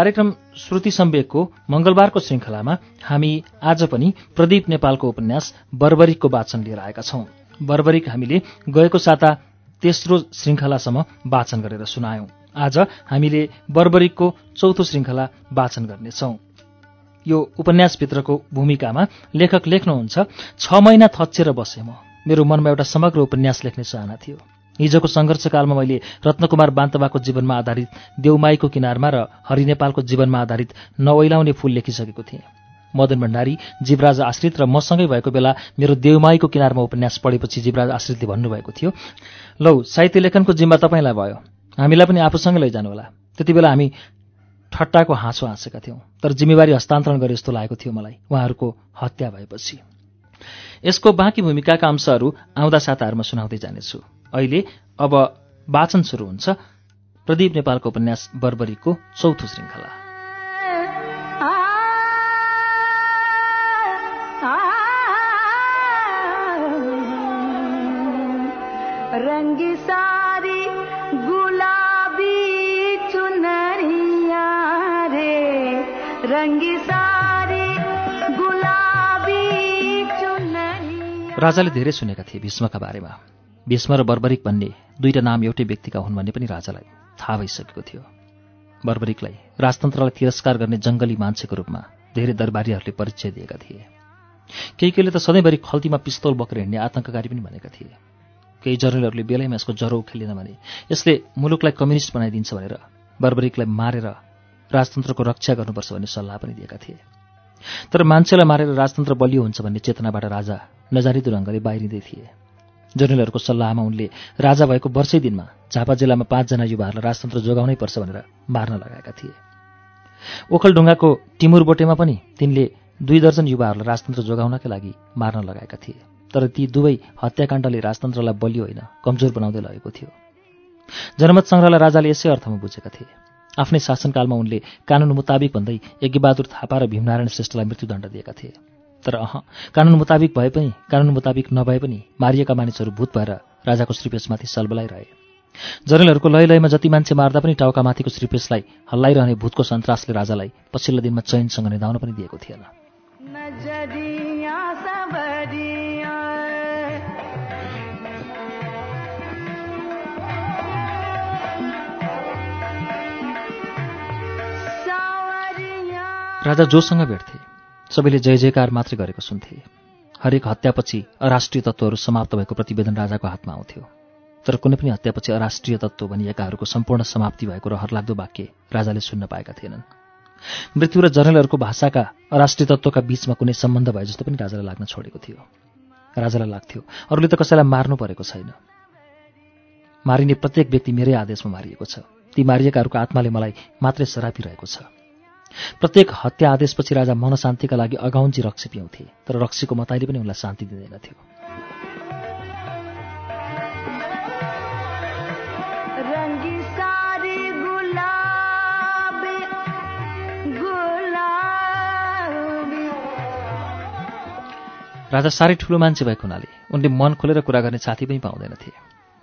कार्यक्रम श्रुति सम्वेकको मङ्गलबारको श्रृङ्खलामा हामी आज पनि प्रदीप नेपालको उपन्यास बर्बरिकको वाचन लिएर आएका छौं। बर्बरिक हामीले गएको साता तेस्रो श्रृङ्खलासम्म वाचन गरेर सुनायौं। आज हामीले बर्बरिकको चौथो श्रृङ्खला वाचन गर्नेछौं। यो उपन्यासभित्रको भूमिकामा लेखक लेख्नुहुन्छ छ महिना थच्चेर बसेँ म। मेरो मनमा एउटा समग्र उपन्यास लेख्ने चाहना थियो। हिजोको सङ्घर्षकालमा मैले रत्नकुमार बान्तवाको जीवनमा आधारित देउमाईको किनारमा र हरि नेपालको जीवनमा आधारित नवैलाउने फूल लेखिसकेको थिएँ। मदन भण्डारी जीवराज आश्रित र मसँगै भएको बेला मेरो देउमाईको किनारमा उपन्यास पढेपछि जीवराज आश्रितले भन्नुभएको थियो लौ साहित्य लेखनको जिम्मा तपाईँलाई भयो। हामीलाई पनि आफूसँगै लैजानुहोला त्यति बेला हामी ठट्टाको हाँसो हाँसेका थियौँ तर जिम्मेवारी हस्तान्तरण गरे जस्तो लागेको थियो मलाई उहाँहरूको हत्या भएपछि। यसको बाँकी भूमिकाका अंशहरू आउँदा साताहरूमा सुनाउँदै जानेछु। अहिले अब वाचन सुरु हुन्छ। प्रदीप नेपालको उपन्यास बर्बरीको चौथो श्रृङ्खला। गुलाबी चुनरिया रे रंगी राजाले धेरै सुनेका थिए भीष्मका बारेमा। भीष्म र बर्बरिक भन्ने दुईटा नाम एउटै व्यक्तिका हुन् भन्ने पनि राजालाई थाहा भइसकेको थियो। बर्बरिकलाई राजतन्त्रलाई तिरस्कार गर्ने जङ्गली मान्छेको रूपमा धेरै दरबारीहरूले परिचय दिएका थिए। केही केहीले त सधैँभरि खल्तीमा पिस्तौल बोकेर हिँड्ने आतङ्ककारी पनि भनेका थिए। केही जर्नलहरूले बेलैमा यसको ज्वरो उखेलेन भने यसले मुलुकलाई कम्युनिस्ट बनाइदिन्छ भनेर बर्बरिकलाई मारेर राजतन्त्रको रक्षा गर्नुपर्छ भन्ने सल्लाह पनि दिएका थिए। तर मान्छेलाई मारेर राजतन्त्र बलियो हुन्छ भन्ने चेतनाबाट राजा नजानिदो ढङ्गले बाहिरिँदै थिए। जर्नलहरूको सल्लाहमा उनले राजा भएको वर्षै दिनमा झापा जिल्लामा पाँचजना युवाहरूलाई राजतन्त्र जोगाउनै पर्छ भनेर मार्न लगाएका थिए। ओखलढुङ्गाको टिमुर बोटेमा पनि तिनले दुई दर्जन युवाहरूलाई राजतन्त्र जोगाउनकै लागि मार्न लगाएका थिए तर ती दुवै हत्याकाण्डले राजतन्त्रलाई बलियो होइन कमजोर बनाउँदै लगेको थियो। जनमत सङ्ग्रहलाई राजाले यसै अर्थमा बुझेका थिए। आफ्नै शासनकालमा उनले कानुन मुताबिक भन्दै यज्ञबहादुर थापा र भीमनारायण श्रेष्ठलाई मृत्युदण्ड दिएका थिए। तर अह कानुन मुताबिक भए पनि कानुन मुताबिक नभए पनि मारिएका मानिसहरू भूत भएर राजाको श्रीपेशमाथि सलबलाइरहे जरेलहरूको लय लयमा जति मान्छे मार्दा पनि टाउकामाथिको श्रीपेशलाई हल्लाइरहने भूतको सन्तासले राजालाई पछिल्लो दिनमा चयनसँग निधाउन पनि दिएको थिएन। राजा जोसँग भेट्थे। सबैले जय जयकार मात्रै गरेको सुन्थे। हरेक हत्यापछि अराष्ट्रिय तत्त्वहरू समाप्त भएको प्रतिवेदन राजाको हातमा आउँथ्यो। तर कुनै पनि हत्यापछि अराष्ट्रिय तत्त्व भनिएकाहरूको सम्पूर्ण समाप्ति भएको रहरलाग्दो वाक्य राजाले सुन्न पाएका थिएनन्। मृत्यु र जर्नलहरूको भाषाका अराष्ट्रिय तत्त्वका बीचमा कुनै सम्बन्ध भए जस्तो पनि राजालाई लाग्न छोडेको थियो। राजालाई लाग्थ्यो अरूले त कसैलाई मार्नु परेको छैन। मारिने प्रत्येक व्यक्ति मेरै आदेशमा मारिएको छ। ती मारिएकाहरूको आत्माले मलाई मात्रै सरापिरहेको छ। प्रत्येक हत्या आदेशपछि राजा मनशान्तिका लागि अगाउन्जी रक्सी पिउँथे तर रक्सीको मताइले पनि उनलाई शान्ति गुलाबी गुलाबी। राजा साह्रै ठुलो मान्छे भएको हुनाले उनले मन खोलेर कुरा गर्ने साथी पनि पाउँदैनथे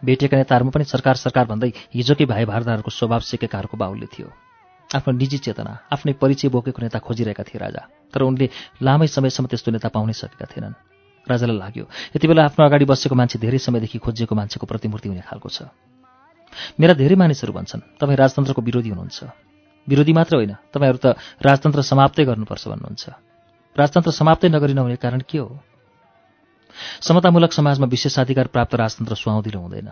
भेटेका नेताहरूमा पनि सरकार सरकार भन्दै हिजोकै भाइ भारदारहरूको स्वभाव सिकेकाहरूको बाहुल्य थियो। आफ्नो निजी चेतना आफ्नै परिचय बोकेको नेता खोजिरहेका थिए राजा तर उनले लामै समयसम्म त्यस्तो नेता पाउनै सकेका थिएनन्। राजालाई लाग्यो यति बेला आफ्नो अगाडि बसेको मान्छे धेरै समयदेखि खोजिएको मान्छेको प्रतिमूर्ति हुने खालको छ। मेरा धेरै मानिसहरू भन्छन् तपाईँ राजतन्त्रको विरोधी हुनुहुन्छ। विरोधी मात्र होइन तपाईँहरू त राजतन्त्र समाप्तै गर्नुपर्छ भन्नुहुन्छ। राजतन्त्र समाप्तै नगरी नहुने कारण के हो? समतामूलक समाजमा विशेषाधिकार प्राप्त राजतन्त्र सुहाउँदिलो हुँदैन।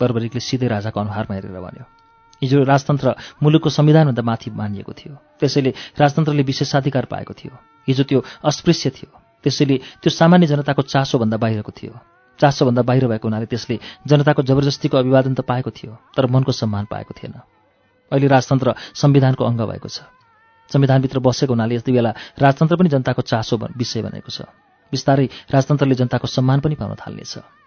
बर्बरिकले सिधै राजाको अनुहारमा हेरेर भन्यो हिजो राजतन्त्र मुलुकको संविधानभन्दा माथि मानिएको थियो। त्यसैले राजतन्त्रले विशेषाधिकार पाएको थियो। हिजो त्यो अस्पृश्य थियो। त्यसैले त्यो सामान्य जनताको चासोभन्दा बाहिरको थियो। चासोभन्दा बाहिर भएको हुनाले त्यसले जनताको जबरजस्तीको अभिवादन त पाएको थियो तर मनको सम्मान पाएको थिएन। अहिले राजतन्त्र संविधानको अङ्ग भएको छ। संविधानभित्र बसेको हुनाले यति बेला राजतन्त्र पनि जनताको चासो विषय बनेको छ। बिस्तारै राजतन्त्रले जनताको सम्मान पनि पाउन थाल्नेछ।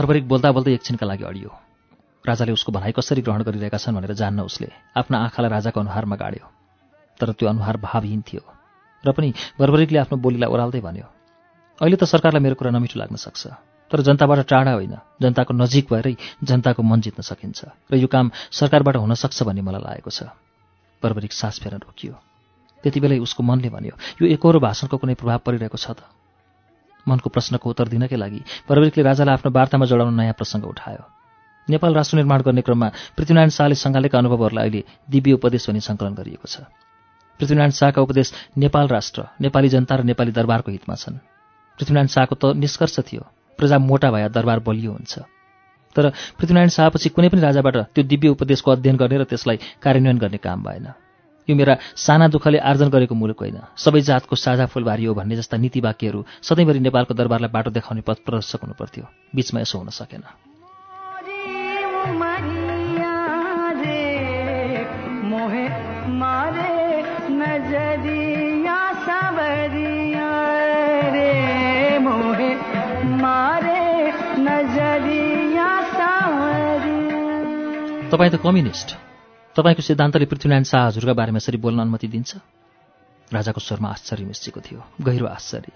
बर्बरिक बोल्दा बोल्दै एकछिनका लागि अडियो। राजाले उसको भनाइ कसरी ग्रहण गरिरहेका छन् भनेर जान्न उसले आफ्ना आँखालाई राजाको अनुहारमा गाड्यो। तर त्यो अनुहार भावहीन थियो र पनि बर्बरिकले आफ्नो बोलीलाई ओह्राल्दै भन्यो अहिले त सरकारलाई मेरो कुरा नमिठो लाग्न सक्छ तर जनताबाट टाढा होइन। जनताको नजिक भएरै जनताको मन जित्न सकिन्छ र यो काम सरकारबाट हुन सक्छ भन्ने मलाई लागेको छ। बर्बरिक सास फेर्न रोकियो। त्यति बेलै उसको मनले भन्यो यो एकहोरो भाषणको कुनै प्रभाव परिरहेको छ त? मनको प्रश्नको उत्तर दिनकै लागि बर्बरिकले राजालाई आफ्नो वार्तामा जोडाउन नयाँ प्रसङ्ग उठायो। नेपाल राष्ट्र निर्माण गर्ने क्रममा पृथ्वीनारायण शाहले सङ्घालेका अनुभवहरूलाई अहिले दिव्य उपदेश भनी सङ्कलन गरिएको छ। पृथ्वीनारायण शाहका उपदेश नेपाल राष्ट्र नेपाली जनता र नेपाली दरबारको हितमा छन्। पृथ्वीनारायण शाहको त निष्कर्ष थियो प्रजा मोटा भए दरबार बलियो हुन्छ। तर पृथ्वीनारायण शाहपछि कुनै पनि राजाबाट त्यो दिव्य उपदेशको अध्ययन गर्ने र त्यसलाई कार्यान्वयन गर्ने काम भएन। यो मेरा साना दुःखले आर्जन गरेको मुलुक होइन। सबै जातको साझा फुलबारी हो भन्ने जस्ता नीति वाक्यहरू सधैँभरि नेपालको दरबारलाई बाटो देखाउने पथ प्रदर्शक हुनुपर्थ्यो। बिचमा यसो हुन सकेन। तपाईँ त कम्युनिस्ट। तपाईँको सिद्धान्तले पृथ्वीनारायण शाह हजुरका बारेमा यसरी बोल्न अनुमति दिन्छ? राजाको स्वरमा आश्चर्य मिसिएको थियो गहिरो आश्चर्य।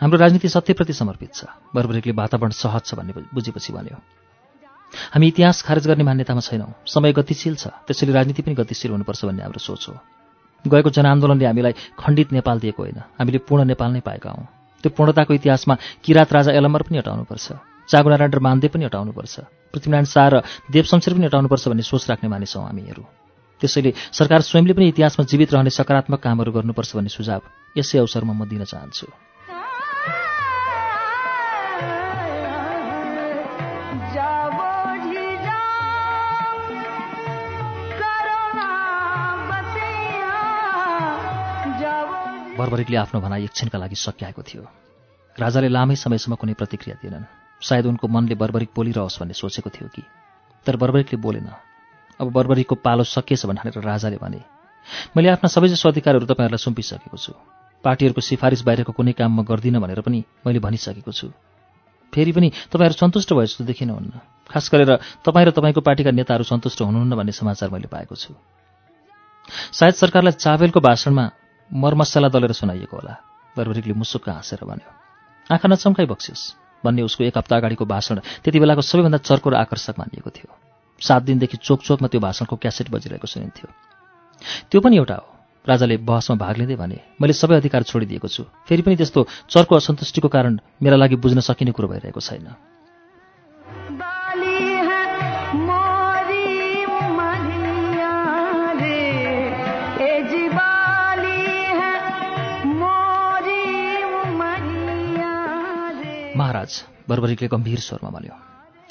हाम्रो राजनीति सत्यप्रति समर्पित छ बर्बरिकले वातावरण सहज छ भन्ने बुझेपछि भन्यो। हामी इतिहास खारेज गर्ने मान्यतामा छैनौँ समय गतिशील छ त्यसैले राजनीति पनि गतिशील हुनुपर्छ भन्ने हाम्रो सोच हो। गएको जनआन्दोलनले हामीलाई खण्डित नेपाल दिएको होइन हामीले पूर्ण नेपाल नै पाएका हौँ। त्यो पूर्णताको इतिहासमा किराँत राजा एलम्बर पनि हटाउनुपर्छ चागुनारायण र मान्दे पनि हटाउनुपर्छ। पृथ्वीनारायण शाह र देवशमशेर पनि हटाउनुपर्छ भन्ने सोच राख्ने मानिस हामीहरू त्यसैले सरकार स्वयंले पनि इतिहासमा जीवित रहने सकारात्मक कामहरू गर्नुपर्छ भन्ने सुझाव यसै अवसरमा म दिन चाहन्छु। बर्बरिकले आफ्नो भनाइ एकछिनका लागि सकिआएको थियो। राजाले लामै समयसम्म कुनै प्रतिक्रिया दिएनन्। सायद उनको मनले बर्बरिक बोलिरहोस् भन्ने सोचेको थियो कि। तर बर्बरिकले बोलेन। अब बर्बरिकको पालो सकिएछ भनेर राजाले भने मैले आफ्ना सबैजसो अधिकारहरू तपाईँहरूलाई सुम्पिसकेको छु। पार्टीहरूको सिफारिस बाहिरको कुनै काम म गर्दिनँ भनेर पनि मैले भनिसकेको छु। फेरि पनि तपाईँहरू सन्तुष्ट भए जस्तो देखिनुहुन्न। खास गरेर तपाईँ र तपाईँको पार्टीका नेताहरू सन्तुष्ट हुनुहुन्न भन्ने समाचार मैले पाएको छु। सायद सरकारलाई चावेलको भाषणमा मरमसला दलेर सुनाइएको होला। बर्बरिकले मुसुक्क हाँसेर भन्यो आँखा नचम्काइ बक्सियोस्। भन्ने उसको एक हप्ता अगाडिको भाषण। त्यति बेलाको सबैभन्दा चर्को र आकर्षक मानिएको थियो। सात दिनदेखि चोक चोकमा त्यो भाषणको क्यासेट बजिरहेको सुनिन्थ्यो। त्यो पनि एउटा हो। राजाले बहसमा भाग लिँदै भने मैले सबै अधिकार छोडिदिएको छु। फेरि पनि त्यस्तो चर्को असन्तुष्टिको कारण मेरा लागि बुझ्न सकिने कुरो भइरहेको छैन। महाराज गम्भीर स्वरमा भन्यो।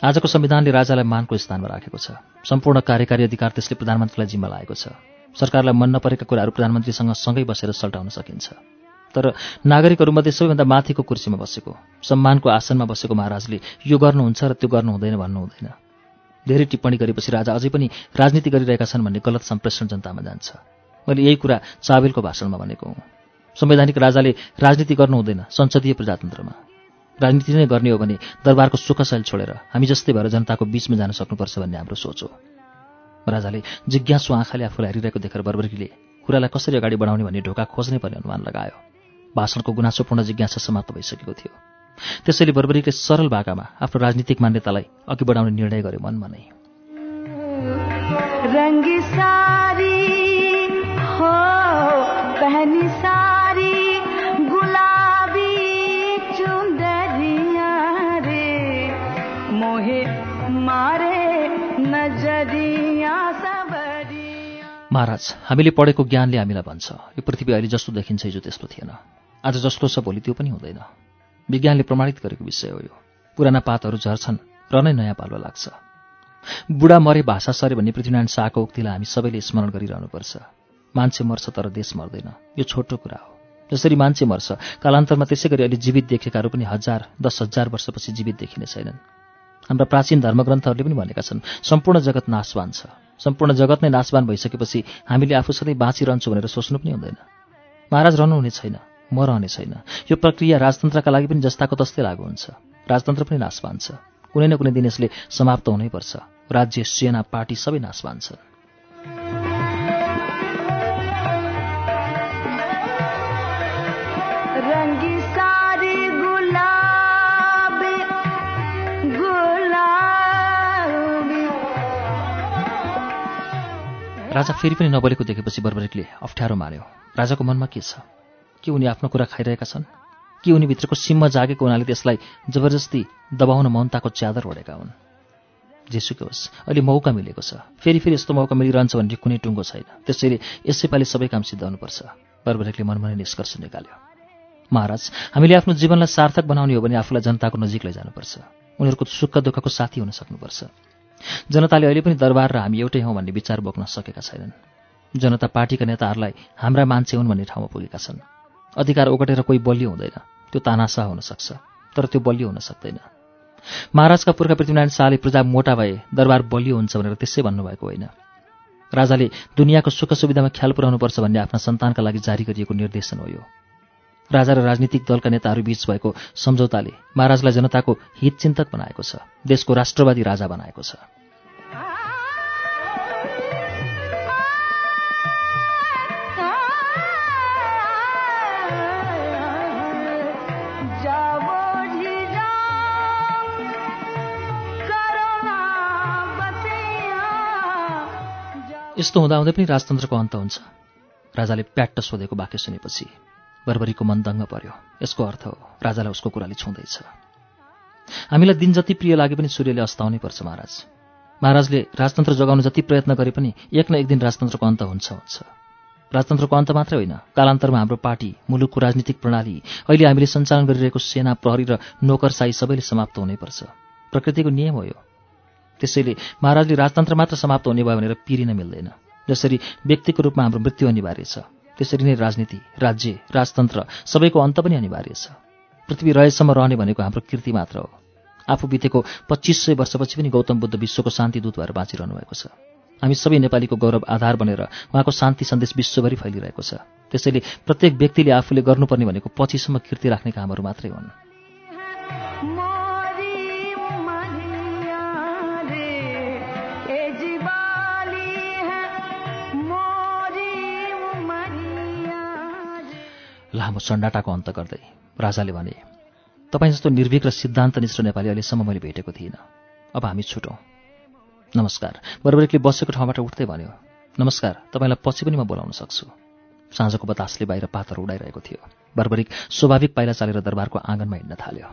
आजको संविधानले राजालाई मानको स्थानमा राखेको छ। सम्पूर्ण कार्यकारी अधिकार त्यसले प्रधानमन्त्रीलाई जिम्मा लागेको छ। सरकारलाई मन नपरेका कुराहरू प्रधानमन्त्रीसँग सँगै बसेर सल्टाउन सकिन्छ। तर नागरिकहरूमध्ये सबैभन्दा माथिको कुर्सीमा बसेको सम्मानको आसनमा बसेको महाराजले यो गर्नुहुन्छ र त्यो गर्नु हुँदैन भन्नु हुँदैन धेरै टिप्पणी गरेपछि राजा अझै पनि राजनीति गरिरहेका छन् भन्ने गलत सम्प्रेषण जनतामा जान्छ। मैले यही कुरा चाबेलको भाषणमा भनेको हुँ। संवैधानिक राजाले राजनीति गर्नु हुँदैन संसदीय प्रजातन्त्रमा। राजनीति नै गर्ने हो भने दरबारको सुखशैल छोडेर हामी जस्तै भएर जनताको बीचमा जान सक्नुपर्छ भन्ने हाम्रो सोच हो। राजाले जिज्ञासु आँखाले आफूलाई हेरिरहेको देखेर बर्बरीले कुरालाई कसरी अगाडि बढाउने भन्ने ढोका खोज्नै पर्ने अनुमान लगायो। भाषणको गुनासोपूर्ण जिज्ञासा समाप्त भइसकेको थियो। त्यसैले बर्बरीले सरल भाकामा आफ्नो राजनीतिक मान्यतालाई अघि बढाउने निर्णय गर्यो मनमा नै महाराज हामीले पढेको ज्ञानले हामीलाई भन्छ। यो पृथ्वी अहिले जस्तो देखिन्छ हिजो त्यस्तो थिएन। आज जस्तो छ भोलि त्यो पनि हुँदैन। विज्ञानले प्रमाणित गरेको विषय हो यो। पुराना पातहरू झर्छन् र नै नयाँ पाल्वा लाग्छ। बुढा मरे भाषा सरे भन्ने पृथ्वीनारायण शाहको उक्तिलाई हामी सबैले स्मरण गरिरहनुपर्छ। मान्छे मर्छ तर देश मर्दैन। यो छोटो कुरा हो। जसरी मान्छे मर्छ कालान्तरमा त्यसै गरी अहिले जीवित देखेकाहरू पनि हजार दस हजार वर्षपछि जीवित देखिने छैनन्। हाम्रा प्राचीन धर्मग्रन्थहरूले पनि भनेका छन् सम्पूर्ण जगत नाशवान छ। सम्पूर्ण जगत नै नाशवान भइसकेपछि हामीले आफू सधैँ बाँचिरहन्छौँ भनेर सोच्नु पनि हुँदैन। महाराज रहनुहुने छैन म रहने छैन। यो प्रक्रिया राजतन्त्रका लागि पनि जस्ताको तस्तै लागु हुन्छ। राजतन्त्र पनि नाशवान छ। कुनै न कुनै दिन यसले समाप्त हुनैपर्छ। राज्य सेना पार्टी सबै नाशवान छन्। राजा फेरि पनि नबोलेको देखेपछि बर्बरिकले अप्ठ्यारो मान्यो राजाको मनमा के छ? के उनी आफ्नो कुरा खाइरहेका छन्? कि उनी भित्रको सिम्म जागेको हुनाले त्यसलाई जबरजस्ती दबाउन मौनताको च्यादर ओढेका हुन्? जेसुकै होस् अहिले मौका मिलेको छ। फेरि फेरि यस्तो मौका मिलिरहन्छ भन्ने कुनै टुङ्गो छैन। त्यसैले यसैपालि सबै काम सिद्धाउनुपर्छ बर्बरेकले मनमा नै निष्कर्ष निकाल्यो। महाराज हामीले आफ्नो जीवनलाई सार्थक बनाउने हो भने आफूलाई जनताको नजिक लैजानुपर्छ। उनीहरूको सुख दुःखको साथी हुन सक्नुपर्छ। जनताले अहिले पनि दरबार र हामी एउटै हौँ भन्ने विचार बोक्न सकेका छैनन्। जनता पार्टीका नेताहरूलाई हाम्रा मान्छे हुन् भन्ने ठाउँमा पुगेका छन्। अधिकार ओगटेर कोही बलियो हुँदैन। त्यो तानासा हुन सक्छ तर त्यो बलियो हुन सक्दैन। महाराजका पुर्खा पृथ्वीनारायण शाहले प्रजा मोटा भए दरबार बलियो हुन्छ भनेर त्यसै भन्नुभएको होइन। राजाले दुनियाँको सुख सुविधामा ख्याल पुर्याउनुपर्छ भन्ने आफ्ना सन्तानका लागि जारी गरिएको निर्देशन हो यो। राजा र राजनीतिक दलका नेताहरू बीच भएको सम्झौताले महाराजलाई जनताको हितचिन्तक बनाएको छ देशको राष्ट्रवादी राजा बनाएको छ। यस्तो हुँदाहुँदै पनि राजतन्त्रको अन्त हुन्छ। राजाले प्याट्ट सोधेको वाक्य सुनेपछि बर्बरीको मन दङ्ग पर्यो। यसको अर्थ हो राजालाई उसको कुराले छुँदैछ। हामीलाई दिन जति प्रिय लागे पनि सूर्यले अस्ताउनै पर्छ महाराज। महाराजले राजतन्त्र जगाउन जति प्रयत्न गरे पनि एक न एक दिन राजतन्त्रको अन्त हुन्छ हुन्छ। राजतन्त्रको अन्त मात्रै होइन कालान्तरमा हाम्रो पार्टी मुलुकको राजनीतिक प्रणाली अहिले हामीले सञ्चालन गरिरहेको सेना प्रहरी र नोकरसाई सबैले समाप्त हुनैपर्छ प्रकृतिको नियम हो यो। त्यसैले महाराजले राजतन्त्र मात्र समाप्त हुने भयो भनेर पिरिन मिल्दैन। जसरी व्यक्तिको रूपमा हाम्रो मृत्यु अनिवार्य छ। त्यसरी नै राजनीति राज्य राजतन्त्र सबैको अन्त पनि अनिवार्य छ। पृथ्वी रहेसम्म रहने भनेको हाम्रो कृति मात्र हो। आफू बितेको पच्चिस सय वर्षपछि पनि गौतम बुद्ध विश्वको शान्ति दूत भएर बाँचिरहनु भएको छ। हामी सबै नेपालीको गौरव आधार बनेर उहाँको शान्ति सन्देश विश्वभरि फैलिरहेको छ। त्यसैले प्रत्येक व्यक्तिले आफूले गर्नुपर्ने भनेको पछिसम्म कीर्ति राख्ने कामहरू मात्रै हुन्। लामो सन्डाटाको अन्त गर्दै राजाले भने तपाईँ जस्तो निर्भीक र सिद्धान्तनिष्ठ नेपाली अहिलेसम्म मैले भेटेको थिइनँ। अब हामी छुटौँ। नमस्कार। बर्बरिकले बसेको ठाउँबाट उठ्दै भन्यो नमस्कार तपाईँलाई पछि पनि म बोलाउन सक्छु। साँझको बतासले बाहिर पातहरू उडाइरहेको थियो। बर्बरिक स्वाभाविक पाइला चालेर दरबारको आँगनमा हिँड्न थाल्यो।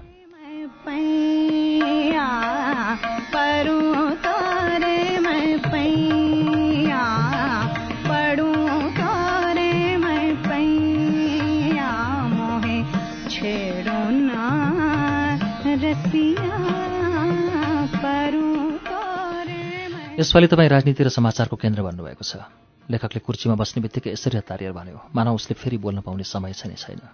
यसपालि तपाईँ राजनीति र समाचारको केन्द्र भन्नुभएको छ। लेखकले कुर्चीमा बस्ने बित्तिकै यसरी हतारिएर भन्यो मानव उसले फेरि बोल्न पाउने समय छ नै छैन।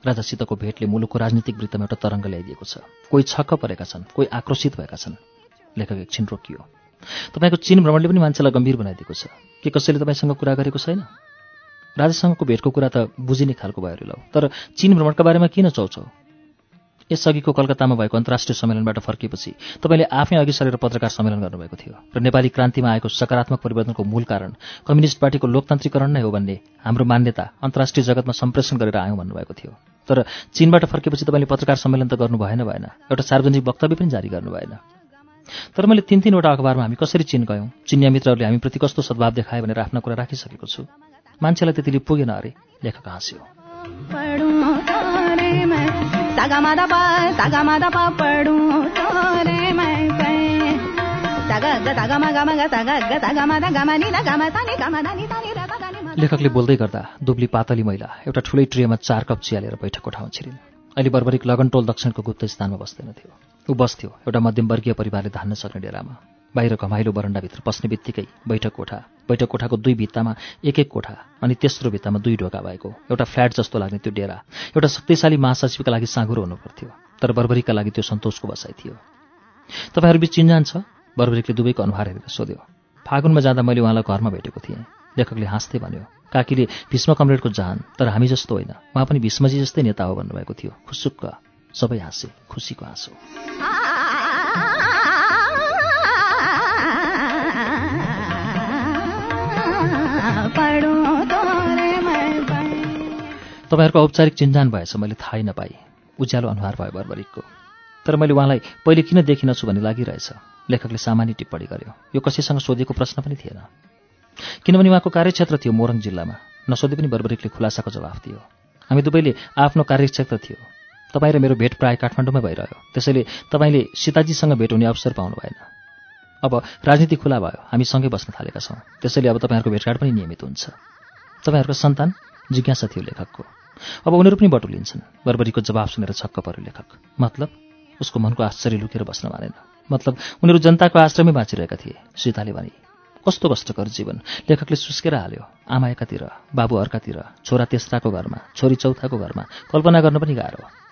राजासितको भेटले मुलुकको राजनीतिक वृत्तमा एउटा तरङ्ग ल्याइदिएको छ। कोही छक्क परेका छन् कोही आक्रोशित भएका छन्। लेखक एकछिन रोकियो तपाईँको चीन भ्रमणले पनि मान्छेलाई गम्भीर बनाइदिएको छ। के कसैले तपाईँसँग कुरा गरेको छैन? राजासँगको भेटको कुरा त बुझिने खालको भयो लौ। तर चीन भ्रमणका बारेमा किन चौचौ? यसअघिको कलकत्तामा भएको अन्तर्राष्ट्रिय सम्मेलनबाट फर्किएपछि तपाईँले आफै अघि सरेर पत्रकार सम्मेलन गर्नुभएको थियो र नेपाली क्रान्तिमा आएको सकारात्मक परिवर्तनको मूल कारण कम्युनिस्ट पार्टीको लोकतान्त्रिकरण नै हो भन्ने हाम्रो मान्यता अन्तर्राष्ट्रिय जगतमा सम्प्रेषण गरेर आयौँ भन्नुभएको थियो। तर चीनबाट फर्केपछि तपाईँले पत्रकार सम्मेलन त गर्नु भएन भएन एउटा सार्वजनिक वक्तव्य पनि जारी गर्नु भएन। तर मैले तिन तिनवटा अखबारमा हामी कसरी चिन गयौँ चिनिया मित्रहरूले हामीप्रति कस्तो सद्भाव देखाए भनेर आफ्ना कुरा राखिसकेको छु। मान्छेलाई त्यतिले पुगेन अरे लेखक हाँस्यो। लेखकले बोल्दै गर्दा दुब्ली पातली महिला एउटा ठुलै ट्रेमा चार कप चिया लिएर बैठकको ठाउँ छिरिन्। अहिले बर्बरिक लगनटोल दक्षिणको गुप्त स्थानमा बस्दैनथ्यो ऊ बस्थ्यो एउटा मध्यमवर्गीय परिवारले धान्न सक्ने डेरामा। बाहिर घमाइलो बरन्डाभित्र पस्ने बित्तिकै बैठक कोठा बैठक कोठाको दुई भित्तामा एक एक कोठा अनि तेस्रो भित्तामा दुई ढोका भएको एउटा फ्ल्याट जस्तो लाग्ने त्यो डेरा एउटा शक्तिशाली महासचिवका लागि साँगुरो हुनुपर्थ्यो तर बर्बरीका लागि त्यो सन्तोषको बसाइ थियो। तपाईँहरू बिच चिन्जान छ? बर्बरीकले दुवैको अनुहार हेरेर सोध्यो। फागुनमा जाँदा मैले उहाँलाई घरमा भेटेको थिएँ। लेखकले हाँस्दै भन्यो काकीले भीष्म कमरेडको जान तर हामी जस्तो होइन। उहाँ पनि भीष्मजी जस्तै नेता हो भन्नुभएको थियो। खुसुक्क सबै हाँसे खुसीको हाँसो। तपाईँहरूको औपचारिक चिन्जान भएछ मैले थाहै नपाएँ। उज्यालो अनुहार भयो बर्बरिकको तर मैले उहाँलाई पहिले किन देखिनछु भन्ने लागिरहेछ? लेखकले सामान्य टिप्पणी गर्यो। यो कसैसँग सोधेको प्रश्न पनि थिएन। किनभने उहाँको कार्यक्षेत्र थियो मोरङ जिल्लामा। नसोधे पनि बर्बरिकले खुलासाको जवाफ दियो। हामी दुवैले आफ्नो कार्यक्षेत्र थियो। तपाईँ र मेरो भेट प्राय काठमाडौँमै भइरह्यो। त्यसैले तपाईँले सीताजीसँग भेट हुने अवसर पाउनु भएन। अब राजनीति खुला भयो। हामी सँगै बस्न थालेका छौँ। त्यसैले अब तपाईँहरूको भेटघाट पनि नियमित हुन्छ। तपाईँहरूको सन्तान जिज्ञासा थियो लेखकको। अब उनीहरू पनि बटुलिन्छन्। बर्बरीको जवाब सुनेर छक्क पर्यो लेखक। मतलब? उसको मनको आश्चर्य लुकेर बस्न मानेन। मतलब उनीहरू जनताको आश्रमै बाँचिरहेका थिए सीताले भने। कस्तो कष्टकर जीवन। लेखकले सुस्केर हाल्यो। आमा एकातिर बाबु अर्कातिर छोरा तेस्राको घरमा छोरी चौथाको घरमा कल्पना गर्न पनि गाह्रो।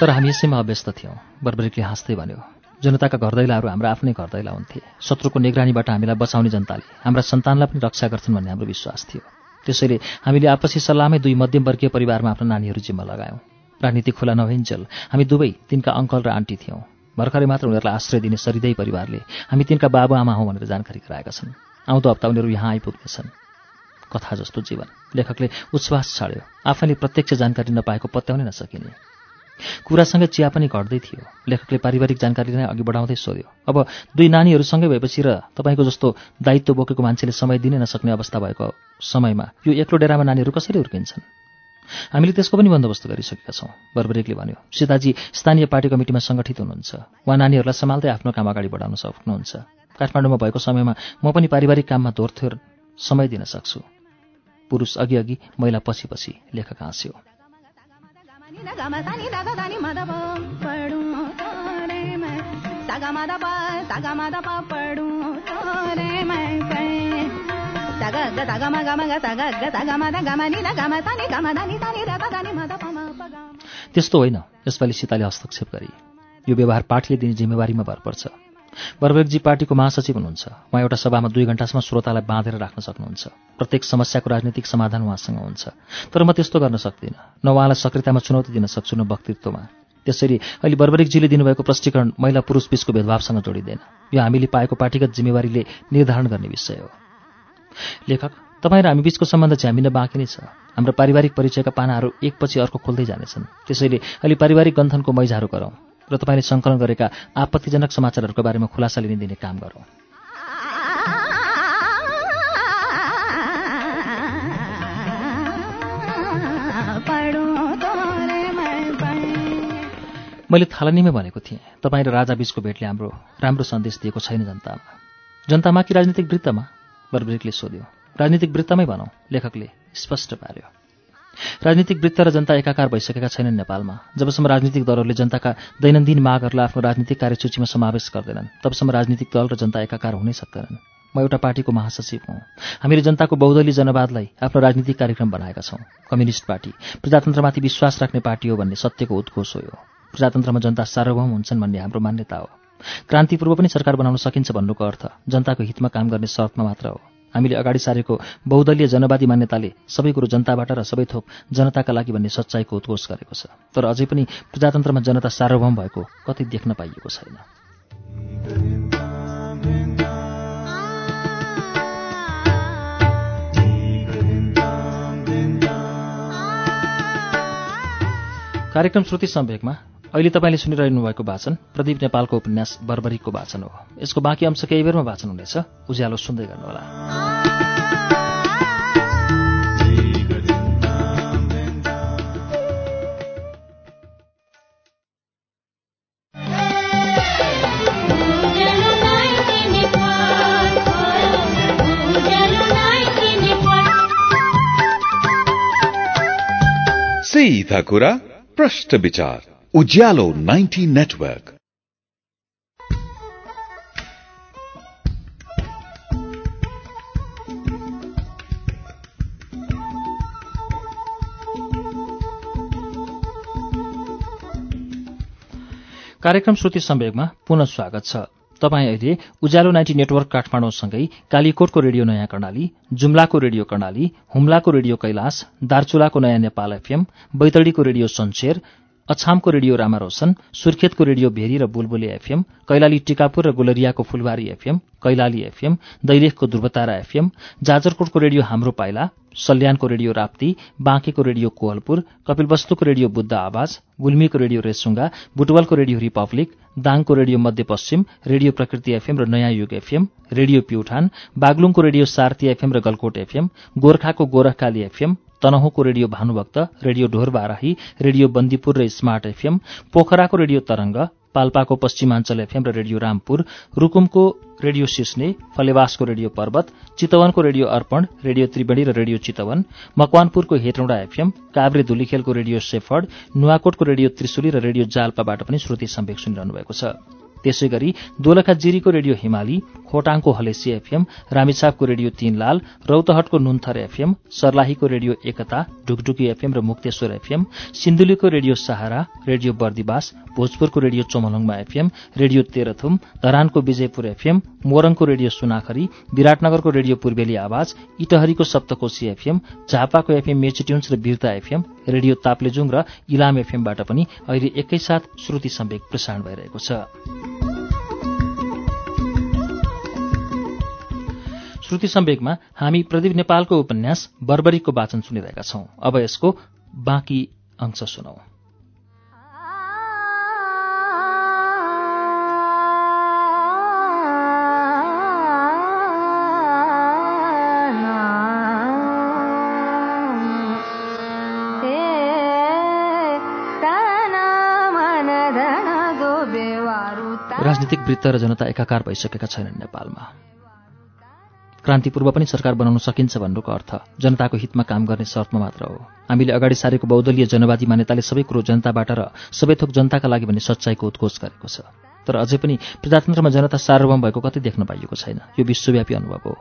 तर हामी यसैमा अव्यस्त थियौँ। बर्बरिकले हाँस्दै भन्यो जनताका घर दैलाहरू हाम्रा आफ्नै घर दैला हुन्थे। शत्रुको निगरानीबाट हामीलाई बचाउने जनताले हाम्रा सन्तानलाई पनि रक्षा गर्छन् भन्ने हाम्रो विश्वास थियो। त्यसैले हामीले आपसी सल्लाहमै दुई मध्यमवर्गीय परिवारमा आफ्ना नानीहरू जिम्मा लगायौँ। राजनीति खुला नभइन्जेल हामी दुवै तिनका अङ्कल र आन्टी थियौँ। भर्खरै मात्र उनीहरूलाई आश्रय दिने सरिदै परिवारले हामी तिनका बाबुआमा हौँ भनेर जानकारी गराएका छन्। आउँदो हप्ता उनीहरू यहाँ आइपुग्नेछन्। कथा जस्तो जीवन। लेखकले उच्छ्वास छाड्यो। आफैले प्रत्यक्ष जानकारी नपाएको पत्याउनै नसकिने। कुरासँगै चिया पनि घट्दै थियो। लेखकले पारिवारिक जानकारी नै अघि बढाउँदै सोध्यो अब दुई नानीहरूसँगै भएपछि र तपाईँको जस्तो दायित्व बोकेको मान्छेले समय दिनै नसक्ने अवस्था भएको समयमा यो एक्लो डेरामा नानीहरू कसरी हुर्किन्छन्? हामीले त्यसको पनि बन्दोबस्त गरिसकेका छौँ। बर्बरेकले भन्यो सीताजी स्थानीय पार्टी कमिटीमा सङ्गठित हुनुहुन्छ। उहाँ नानीहरूलाई सम्हाल्दै आफ्नो काम अगाडि बढाउन सक्नुहुन्छ। काठमाडौँमा भएको समयमा म पनि पारिवारिक काममा धोरथोर समय दिन सक्छु। पुरुष अघि अघि महिला पछि पछि लेखक हाँस्यो। त्यस्तो होइन यसपालि सीताले हस्तक्षेप गरी यो व्यवहार पाठले दिने जिम्मेवारीमा भर पर्छ। बर्बेकजी पार्टीको महासचिव हुनुहुन्छ। उहाँ एउटा सभामा दुई घण्टासम्म श्रोतालाई बाँधेर राख्न सक्नुहुन्छ। प्रत्येक समस्याको राजनीतिक समाधान उहाँसँग हुन्छ। तर म त्यस्तो गर्न सक्दिनँ। न उहाँलाई सक्रियतामा चुनौती दिन सक्छु न वक्तित्वमा। त्यसरी अहिले बर्बरिकजीले दिनुभएको प्रष्टीकरण महिला पुरुष बीचको भेदभावसँग जोडिँदैन। यो हामीले पाएको पार्टीगत जिम्मेवारीले निर्धारण गर्ने विषय हो। लेखक तपाईँ र हामी बिचको सम्बन्ध झ्यामिन बाँकी नै छ। हाम्रो पारिवारिक परिचयका पानाहरू एकपछि अर्को खोल्दै जानेछन्। त्यसैले अहिले पारिवारिक गन्थनको मैजाहरू गरौँ। र तपाईँले सङ्कलन गरेका आपत्तिजनक समाचारहरूको बारेमा खुलासा लिने दिने काम गरौँ। मैले थालनीमै भनेको थिएँ तपाईँ र राजा बीचको भेटले हाम्रो राम्रो सन्देश दिएको छैन जनतामा। जनतामा कि राजनीतिक वृत्तमा? बर्बरिकले सोध्यो। राजनीतिक वृत्तमै भनौँ लेखकले स्पष्ट पार्यो। राजनीतिक वृत्त र जनता एकाकार भइसकेका छैनन् नेपालमा। जबसम्म राजनीतिक दलहरूले जनताका दैनन्दिन मागहरूलाई आफ्नो राजनीतिक कार्यसूचीमा समावेश गर्दैनन् तबसम्म राजनीतिक दल र जनता एकाकार हुनै सक्दैनन्। म एउटा पार्टीको महासचिव हुँ। हामीले जनताको बहुदलीय जनवादलाई आफ्नो राजनीतिक कार्यक्रम बनाएका छौँ। कम्युनिस्ट पार्टी प्रजातन्त्रमाथि विश्वास राख्ने पार्टी हो भन्ने सत्यको उद्घोष हो प्रजातन्त्रमा जनता सार्वभौम हुन्छन् भन्ने हाम्रो मान्यता हो। क्रान्तिपूर्व पनि सरकार बनाउन सकिन्छ भन्नुको अर्थ जनताको हितमा काम गर्ने शर्तमा मात्र हो। हामीले अगाडि सारेको बहुदलीय जनवादी मान्यताले सबै कुरो जनताबाट र सबै थोक जनताका लागि भन्ने सच्चाइको उद्घोष गरेको छ। तर अझै पनि प्रजातन्त्रमा जनता सार्वभौम भएको कतै देख्न पाइएको छैन। कार्यक्रम श्रुति सम्वेकमा अहिले तपाईँले सुनिरहनु भएको वाचन प्रदीप नेपालको उपन्यास बर्बरीको वाचन हो। यसको बाँकी अंश केही बेरमा वाचन हुनेछ। उज्यालो सुन्दै गर्नुहोला। सीधा कुरा प्रश्न विचार। उज्यालो 90 नेटवर्क। कार्यक्रम श्रुति सम्वेगमा पुनः स्वागत छ। तपाईँ अहिले उज्यालो नाइन्टी नेटवर्क काठमाडौँसँगै कालीकोटको रेडियो नयाँ कर्णाली जुम्लाको रेडियो कर्णाली हुम्लाको रेडियो कैलाश दार्चुलाको नयाँ नेपाल एफएम बैतडीको रेडियो सन्चेर अछामको रेडियो रामा रोशन सुर्खेतको रेडियो भेरी र बुलबुले एफएम कैलाली टिकापुर र गोलरियाको फुलबारी एफएम कैलाली एफएम दैलेखको ध्रुवतारा एफएम जाजरकोटको रेडियो हाम्रो पाइला सल्यानको रेडियो राप्ती बाँकेको रेडियो कोहलपुर कपिलवस्तुको रेडियो बुद्ध आवाज गुल्मीको रेडियो रेसुङ्गा बुटवलको रेडियो रिपब्लिक दाङको radio Madhyapaschim radio Prakriti FM र नयाँ युग एफएम रेडियो प्युठान बागलुङको रेडियो सारथी एफएम र गलकोट एफएम गोर्खाको Gorakhkali FM तनहुँको radio Bhanubhakta radio Dhorbarahi radio Bandipur र स्मार्ट एफएम पोखराको रेडियो तरंग पाल्पाको पश्चिमाञ्चल एफएम र रेडियो रामपुर रुकुमको रेडियो सिस्ने फलेवासको रेडियो पर्वत चितवनको रेडियो अर्पण रेडियो त्रिवेणी र रेडियो चितवन मकवानपुरको हेटौँडा एफएम काभ्रे धुलीखेलको रेडियो सेफर्ड नुवाकोटको रेडियो त्रिशुली र रेडियो जाल्पाबाट पनि श्रुति सम्वेक सुनिरहनु भएको छ। त्यसै गरी दोलखा जिरीको रेडियो हिमाली खोटाङको हलेसी एफएम रामेछापको रेडियो तीनलाल रौतहटको नुन्थर एफएम सर्लाहीको रेडियो एकता ढुकढुकी एफएम र मुक्तेश्वर एफएम सिन्धुलीको रेडियो सहारा रेडियो बर्दिवास भोजपुरको रेडियो चोमलङमा एफएम रेडियो तेह्रथुम धरानको विजयपुर एफएम मोरङको रेडियो सुनाखरी विराटनगरको रेडियो पूर्वेली आवाज इटहरीको सप्तकोशी एफएम झापाको एफएम मेचिट्युन्स र वीरता एफएम रेडियो ताप्लेजुङ र इलाम एफएमबाट पनि अहिले एकैसाथ श्रुति सम्वेक प्रसारण भइरहेको छ। श्रुति सम्वेकमा हामी प्रदीप नेपालको उपन्यास बर्बरीको वाचन सुनिरहेका छौं। अब यसको बाँकी अंश सुनौ। राजनीतिक वृत्त र जनता एकाकार भइसकेका छैनन् नेपालमा। क्रान्तिपूर्व पनि सरकार बनाउन सकिन्छ भन्नुको अर्थ जनताको हितमा काम गर्ने शर्तमा मात्र हो। हामीले अगाडि सारेको बहुदलीय जनवादी मान्यताले सबै कुरो जनताबाट र सबै थोक जनताका लागि भन्ने सच्चाइको उद्घोष गरेको छ। तर अझै पनि प्रजातन्त्रमा जनता सार्वभौम भएको कतै देख्न पाइएको छैन। यो विश्वव्यापी अनुभव हो।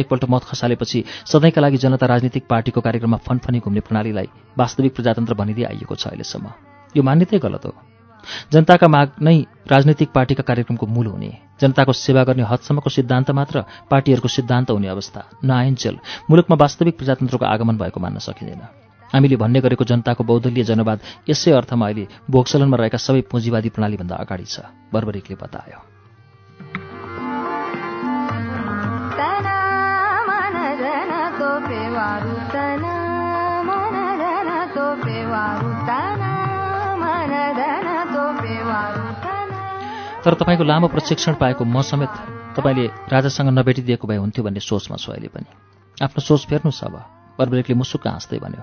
एकपल्ट मत खसालेपछि सधैँका लागि जनता राजनीतिक पार्टीको कार्यक्रममा फनफनी घुम्ने प्रणालीलाई वास्तविक प्रजातन्त्र भनिदिए आइएको छ अहिलेसम्म। यो मान्यतै गलत हो। जनताका माग नै राजनैतिक पार्टीका कार्यक्रमको मूल हुने। जनताको सेवा गर्ने हदसम्मको सिद्धान्त मात्र पार्टीहरूको सिद्धान्त हुने अवस्था। नआइन्जेल मुलुकमा वास्तविक प्रजातन्त्रको आगमन भएको मान्न सकिँदैन। हामीले भन्ने गरेको जनताको बौद्धलीय जनवाद यसै अर्थमा अहिले भोगसलनमा रहेका सबै पुँजीवादी प्रणालीभन्दा अगाडि छ बर्बरिकले बतायो। तर तपाईँको लामो प्रशिक्षण पाएको म समेत तपाईँले राजासँग नभेटिदिएको भए हुन्थ्यो भन्ने सोचमा छु अहिले पनि। आफ्नो सोच फेर्नुहोस् अब। बर्बरेकले मुसुक्क हाँस्दै भन्यो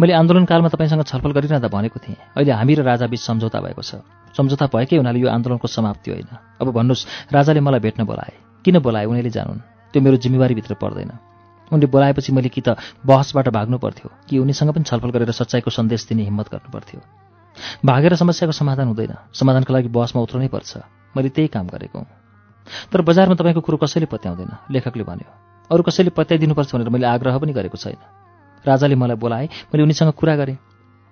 मैले आन्दोलनकालमा तपाईँसँग छलफल गरिरहँदा भनेको थिएँ। अहिले हामी र राजाबीच सम्झौता भएको छ। सम्झौता भएकै हुनाले यो आन्दोलनको समाप्ति होइन। अब भन्नुहोस् राजाले मलाई भेट्न बोलाए। किन बोलाए? उनीहरूले जानुन्। त्यो मेरो जिम्मेवारीभित्र पर्दैन। उनले बोलाएपछि मैले कि त बहसबाट भाग्नु पर्थ्यो कि उनीसँग पनि छलफल गरेर सच्चाइको सन्देश दिने हिम्मत गर्नु पर्थ्यो। भागेर समस्याको समाधान हुँदैन। समाधानका लागि बसमा उत्रनै पर्छ। मैले त्यही काम गरेको हुँ। तर बजारमा तपाईँको कुरो कसैले पत्याउँदैन लेखकले भन्यो। अरू कसैले पत्याइदिनुपर्छ भनेर मैले आग्रह पनि गरेको छैन। राजाले मलाई बोलाए मैले उनीसँग कुरा गरेँ।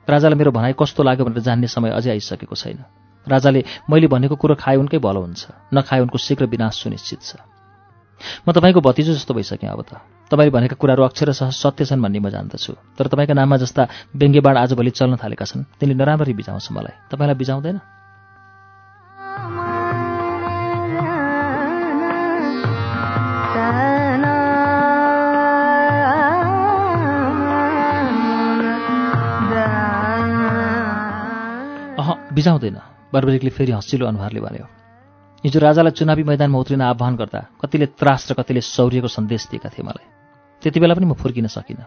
राजालाई मेरो भनाइ कस्तो लाग्यो भनेर जान्ने समय अझै आइसकेको छैन। राजाले मैले भनेको कुरो खाए उनकै भलो हुन्छ नखाए उनको शीघ्र विनाश सुनिश्चित छ। म तपाईँको भतिजो जस्तो भइसकेँ अब त। तपाईँले भनेका कुराहरू अक्षरशः सत्य छन् भन्ने म जान्दछु। तर तपाईँका नाममा जस्ता व्यङ्ग्यबाण आजभोलि चल्न थालेका छन्। तिनले नराम्ररी बिजाउँछ मलाई। तपाईँलाई बिजाउँदैन? बिजाउँदैन। बर्बरिकले फेरि हँसिलो अनुहारले भन्यो। हिजो राजालाई चुनावी मैदानमा उत्रिन आह्वान गर्दा कतिले त्रास र कतिले शौर्यको सन्देश दिएका थिए मलाई। त्यति बेला पनि म फुर्किन सकिनँ।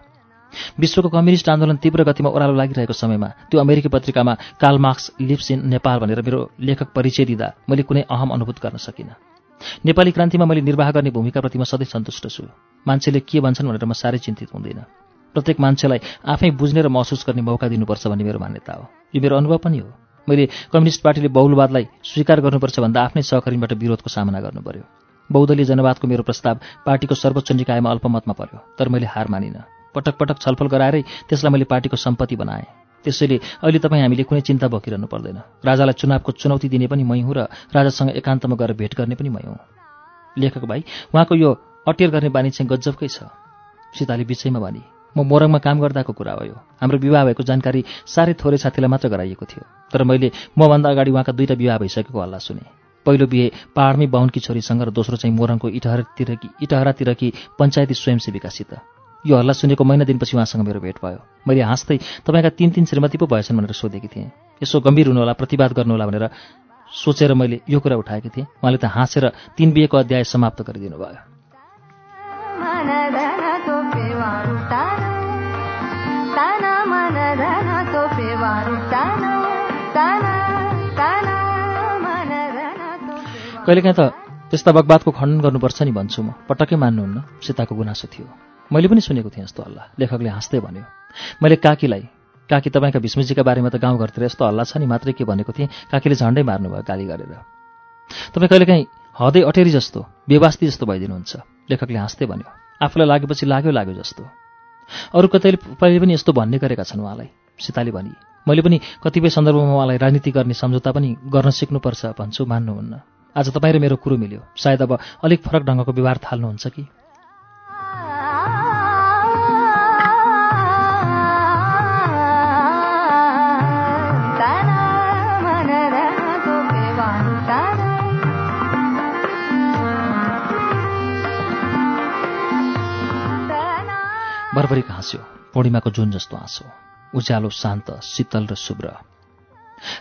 विश्वको कम्युनिस्ट आन्दोलन तीव्र गतिमा ओह्रालो लागिरहेको समयमा त्यो अमेरिकी पत्रिकामा काल मार्क्स लिप्स इन नेपाल भनेर मेरो लेखक परिचय दिँदा मैले कुनै अहम अनुभूत गर्न सकिनँ। नेपाली क्रान्तिमा मैले निर्वाह गर्ने भूमिकाप्रति म सधैँ सन्तुष्ट छु। मान्छेले के भन्छन् भनेर म साह्रै चिन्तित हुँदैन। प्रत्येक मान्छेलाई आफै बुझ्ने र महसुस गर्ने मौका दिनुपर्छ भन्ने मेरो मान्यता हो। यो मेरो अनुभव पनि हो। मैले कम्युनिस्ट पार्टीले बहुलवादलाई स्वीकार गर्नुपर्छ भन्दा आफ्नै सहकर्मीबाट विरोधको सामना गर्नु पर्यो। बहुदलीय जनवादको मेरो प्रस्ताव पार्टीको सर्वोच्च निकायमा अल्पमतमा पर्यो तर मैले हार मानिनँ। पटक पटक छलफल गराएरै त्यसलाई मैले पार्टीको सम्पत्ति बनाएँ। त्यसैले अहिले तपाईँ हामीले कुनै चिन्ता बोकिरहनु पर्दैन। राजालाई चुनावको चुनौती दिने पनि मै हुँ र राजासँग एकान्तमा गएर भेट गर्ने पनि मै हुँ। लेखक भाइ उहाँको यो अटेर गर्ने बानी चाहिँ गजबकै छ। सीताले बिचैमा भनी म मोरङमा काम गर्दाको कुरा हो यो। हाम्रो विवाह भएको जानकारी साह्रै थोरै साथीलाई मात्र गराइएको थियो। तर मैले मभन्दा अगाडि उहाँका दुईवटा विवाह भइसकेको हल्ला सुने। पहिलो बिहे पहाडमै बाहुनकी छोरीसँग र दोस्रो चाहिँ मोरङको इटहरातिरकी इटहरातिरकी पञ्चायती स्वयंसेविकासित। यो हल्ला सुनेको महिना दिनपछि उहाँसँग मेरो भेट भयो। मैले हाँस्दै तपाईँका तिन तिन श्रीमती पो भएछन् भनेर सोधेकी थिएँ। यसो गम्भीर हुनुहोला प्रतिवाद गर्नुहोला भनेर सोचेर मैले यो कुरा उठाएकी थिएँ। उहाँले त हाँसेर तिन बिहेको अध्याय समाप्त गरिदिनु भयो कहिलेकाहीँ त त्यस्ता बगबादको खण्डन गर्नुपर्छ नि भन्छु म। पटक्कै मान्नुहुन्न सीताको गुनासो थियो। मैले पनि सुनेको थिएँ यस्तो हल्ला। लेखकले हाँस्दै भन्यो मैले काकीलाई काकी तपाईँका भीष्मजीका बारेमा त गाउँघरतिर यस्तो हल्ला छ नि मात्रै के भनेको थिएँ? काकीले झन्डै मार्नुभयो गाली गरेर। तपाईँ कहिलेकाहीँ हदै अटेरी जस्तो बेवास्ती जस्तो भइदिनुहुन्छ लेखकले हाँस्दै भन्यो आफूलाई लागेपछि लाग्यो लाग्यो जस्तो। अरू कतैले पहिले पनि यस्तो भन्ने गरेका छन् उहाँलाई सीताले भनी मैले पनि कतिपय सन्दर्भमा उहाँलाई राजनीति गर्ने सम्झौता पनि गर्न सिक्नुपर्छ भन्छु मान्नुहुन्न। आज तपाईँ र मेरो कुरो मिल्यो। सायद अब अलिक फरक ढङ्गको व्यवहार थाल्नुहुन्छ कि? बरबरी हाँस्यो पूर्णिमाको जुन जस्तो हाँसो। उज्यालो शान्त शीतल र शुभ्र।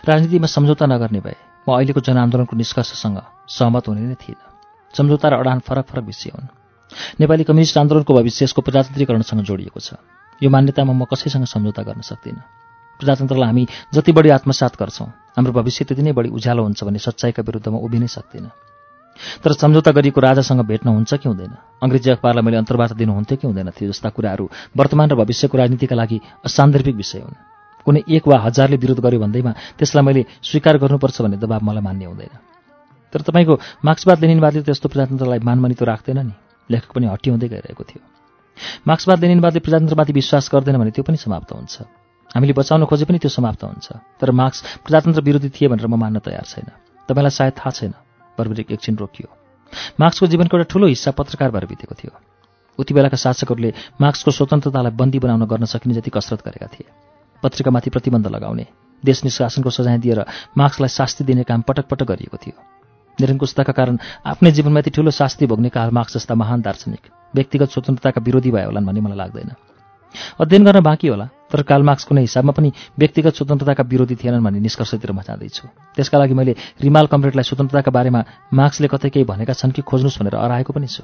राजनीतिमा सम्झौता नगर्ने भए म अहिलेको जनआन्दोलनको निष्कर्षसँग सहमत हुने नै थिइनँ। सम्झौता र अडान फरक फरक विषय हुन्। नेपाली कम्युनिस्ट आन्दोलनको भविष्य यसको प्रजातन्त्रीकरणसँग जोडिएको छ। यो मान्यतामा म कसैसँग सम्झौता गर्न सक्दिनँ। प्रजातन्त्रलाई हामी जति बढी आत्मसात गर्छौँ हाम्रो भविष्य त्यति नै बढी उज्यालो हुन्छ भन्ने सच्चाइका विरुद्धमा उभिनै सक्दिनँ। तर सम्झौता गरिएको राजासँग भेट्न हुन्छ कि हुँदैन? अङ्ग्रेजी अखबारलाई मैले अन्तर्वार्ता दिनुहुन्थ्यो कि हुँदैन थियो जस्ता कुराहरू वर्तमान र भविष्यको राजनीतिका लागि असान्दर्भिक विषय हुन्। कुनै एक वा हजारले विरोध गर्यो भन्दैमा त्यसलाई मैले स्वीकार गर्नुपर्छ भन्ने दबाब मलाई मान्ने हुँदैन। तर तपाईँको मार्क्सवाद लेनिनवादले त्यस्तो प्रजातन्त्रलाई मानमानी त राख्दैन नि। लेखक पनि हट्टी गइरहेको थियो। मार्क्सवाद लेनिनवादले प्रजातन्त्रमाथि विश्वास गर्दैन भने त्यो पनि समाप्त हुन्छ। हामीले बचाउन खोजे पनि त्यो समाप्त हुन्छ। तर मार्क्स प्रजातन्त्र विरोधी थिए भनेर म मान्न तयार छैन। तपाईँलाई सायद थाहा छैन। बर्बरिक एकछिन रोकियो। मार्क्सको जीवनको एउटा ठूलो हिस्सा पत्रकार भएर बितेको थियो। उति बेलाका शासकहरूले मार्क्सको स्वतन्त्रतालाई बन्दी बनाउन गर्न सकिने जति कसरत गरेका थिए। पत्रिकामाथि प्रतिबन्ध लगाउने। देश निष्कासनको सजाय दिएर मार्क्सलाई शास्ति दिने काम पटक पटक गरिएको थियो। निरङ्कुशताका कारण आफ्नै जीवनमा यति ठूलो शास्ति भोग्ने काल मार्क्स जस्ता महान दार्शनिक व्यक्तिगत स्वतन्त्रताका विरोधी भए होलान् भन्ने मलाई लाग्दैन। अध्ययन गर्न बाँकी होला तर कालमार्क्स कुनै हिसाबमा पनि व्यक्तिगत स्वतन्त्रताका विरोधी थिएनन् भन्ने निष्कर्षतिर म जाँदैछु। त्यसका लागि मैले रिमाल कमरेडलाई स्वतन्त्रताका बारेमा मार्क्सले कतै केही भनेका छन् कि खोज्नुहोस् भनेर अराएको पनि छु।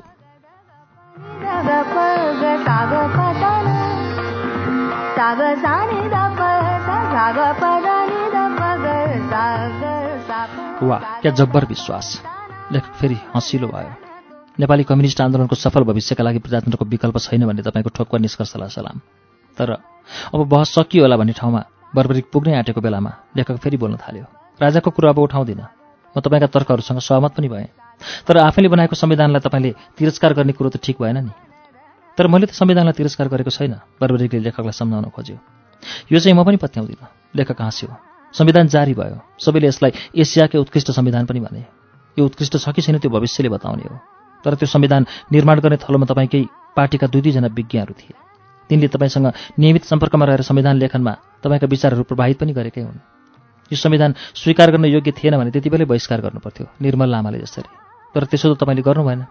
वा क्या जब्बर विश्वास? लेखक फेरि हँसिलो भयो। नेपाली कम्युनिस्ट आन्दोलनको सफल भविष्यका लागि प्रजातन्त्रको विकल्प छैन भन्ने तपाईँको ठोक्वा निष्कर्षलाई सलाम। तर अब बहस सकियो होला भन्ने ठाउँमा बर्बरिक पुग्नै आँटेको बेलामा लेखक फेरि बोल्न थाल्यो। राजाको कुरो अब उठाउँदिनँ। म तपाईँका तर्कहरूसँग सहमत पनि भएँ। तर आफैले बनाएको संविधानलाई तपाईँले तिरस्कार गर्ने कुरो त ठिक भएन नि। तर मैले त संविधानलाई तिरस्कार गरेको छैन बर्बरिकले लेखकलाई सम्झाउन खोज्यो। यो चाहिँ म पनि पत्याउँदिनँ। लेखक हाँस्यो। संविधान जारी भयो। सबैले यसलाई एसियाकै उत्कृष्ट संविधान पनि भने। यो उत्कृष्ट छ कि छैन त्यो भविष्यले बताउने हो। तर त्यो संविधान निर्माण गर्ने थलोमा तपाईँकै पार्टीका दुई दुईजना विज्ञहरू थिए। तिनले तपाईँसँग नियमित सम्पर्कमा रहेर संविधान लेखनमा तपाईँका विचारहरू प्रभावित पनि गरेकै हुन्। यो संविधान स्वीकार गर्न योग्य थिएन भने त्यति बेलै बहिष्कार गर्नुपर्थ्यो निर्मल लामाले जसरी। तर त्यसो त तपाईँले गर्नु भएन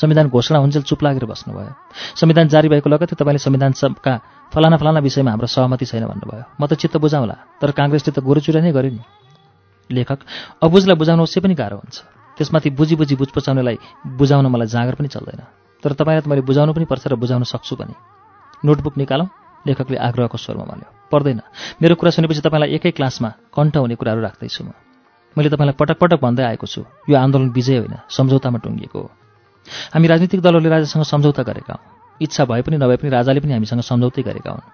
संविधान घोषणा हुन्जेल चुप लागेर बस्नुभयो। संविधान जारी भएको लगतै तपाईँले संविधान सबका फलाना फलाना विषयमा हाम्रो सहमति छैन भन्नुभयो। म त चित्त बुझाउँला तर काङ्ग्रेसले त गोरुचुरा नै गर्यो नि। लेखक अबुझलाई बुझाउनु अवश्य पनि गाह्रो हुन्छ। त्यसमाथि बुझी बुझी बुझ पचाउनेलाई बुझाउन मलाई जाँगर पनि चल्दैन। तर तपाईँलाई त मैले बुझाउनु पनि पर्छ र बुझाउन सक्छु पनि। नोटबुक निकालौँ लेखकले आग्रहको स्वरमा भन्यो। पर्दैन। मेरो कुरा सुनेपछि तपाईँलाई एकै क्लासमा कण्ठ हुने कुराहरू राख्दैछु म। मैले तपाईँलाई पटक पटक भन्दै आएको छु यो आन्दोलन विजय होइन सम्झौतामा टुङ्गिएको हो। हामी राजनीतिक दलहरूले राजासँग सम्झौता गरेका हौँ। इच्छा भए पनि नभए पनि राजाले पनि हामीसँग सम्झौतै गरेका हुन्।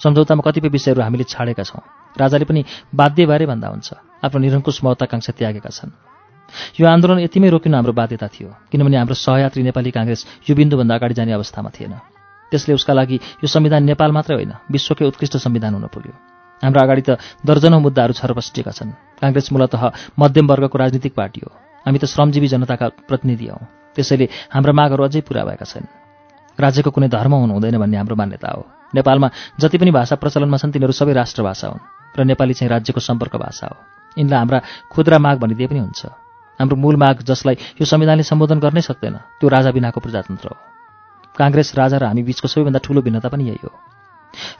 सम्झौतामा कतिपय विषयहरू हामीले छाडेका छौँ। राजाले पनि बाध्य बारे भन्दा हुन्छ आफ्नो निरङ्कुश महत्वाकांक्षा त्यागेका छन्। यो आन्दोलन यतिमै रोकिनु हाम्रो बाध्यता थियो किनभने हाम्रो सहयात्री नेपाली काङ्ग्रेस यो बिन्दुभन्दा अगाडि जाने अवस्थामा थिएन। त्यसले उसका लागि यो संविधान नेपाल मात्रै होइन विश्वकै उत्कृष्ट संविधान हुन पुग्यो। हाम्रो अगाडि त दर्जनौँ मुद्दाहरू छरपष्टिएका छन्। काङ्ग्रेस मूलतः मध्यम वर्गको राजनीतिक पार्टी हो। हामी त श्रमजीवी जनताका प्रतिनिधि हौँ। त्यसैले हाम्रा मागहरू अझै पुरा भएका छन्। राज्यको कुनै धर्म हुनु हुँदैन भन्ने हाम्रो मान्यता हो। नेपालमा जति पनि भाषा प्रचलनमा छन् तिनीहरू सबै राष्ट्रभाषा हुन् र नेपाली चाहिँ राज्यको सम्पर्क भाषा हो। यिनलाई हाम्रा खुद्रा माग भनिदिए पनि हुन्छ। हाम्रो मूल माग जसलाई यो संविधानले सम्बोधन गर्नै सक्दैन त्यो राजा बिनाको प्रजातन्त्र हो। काङ्ग्रेस राजा र हामी बीचको सबैभन्दा ठूलो भिन्नता पनि यही हो।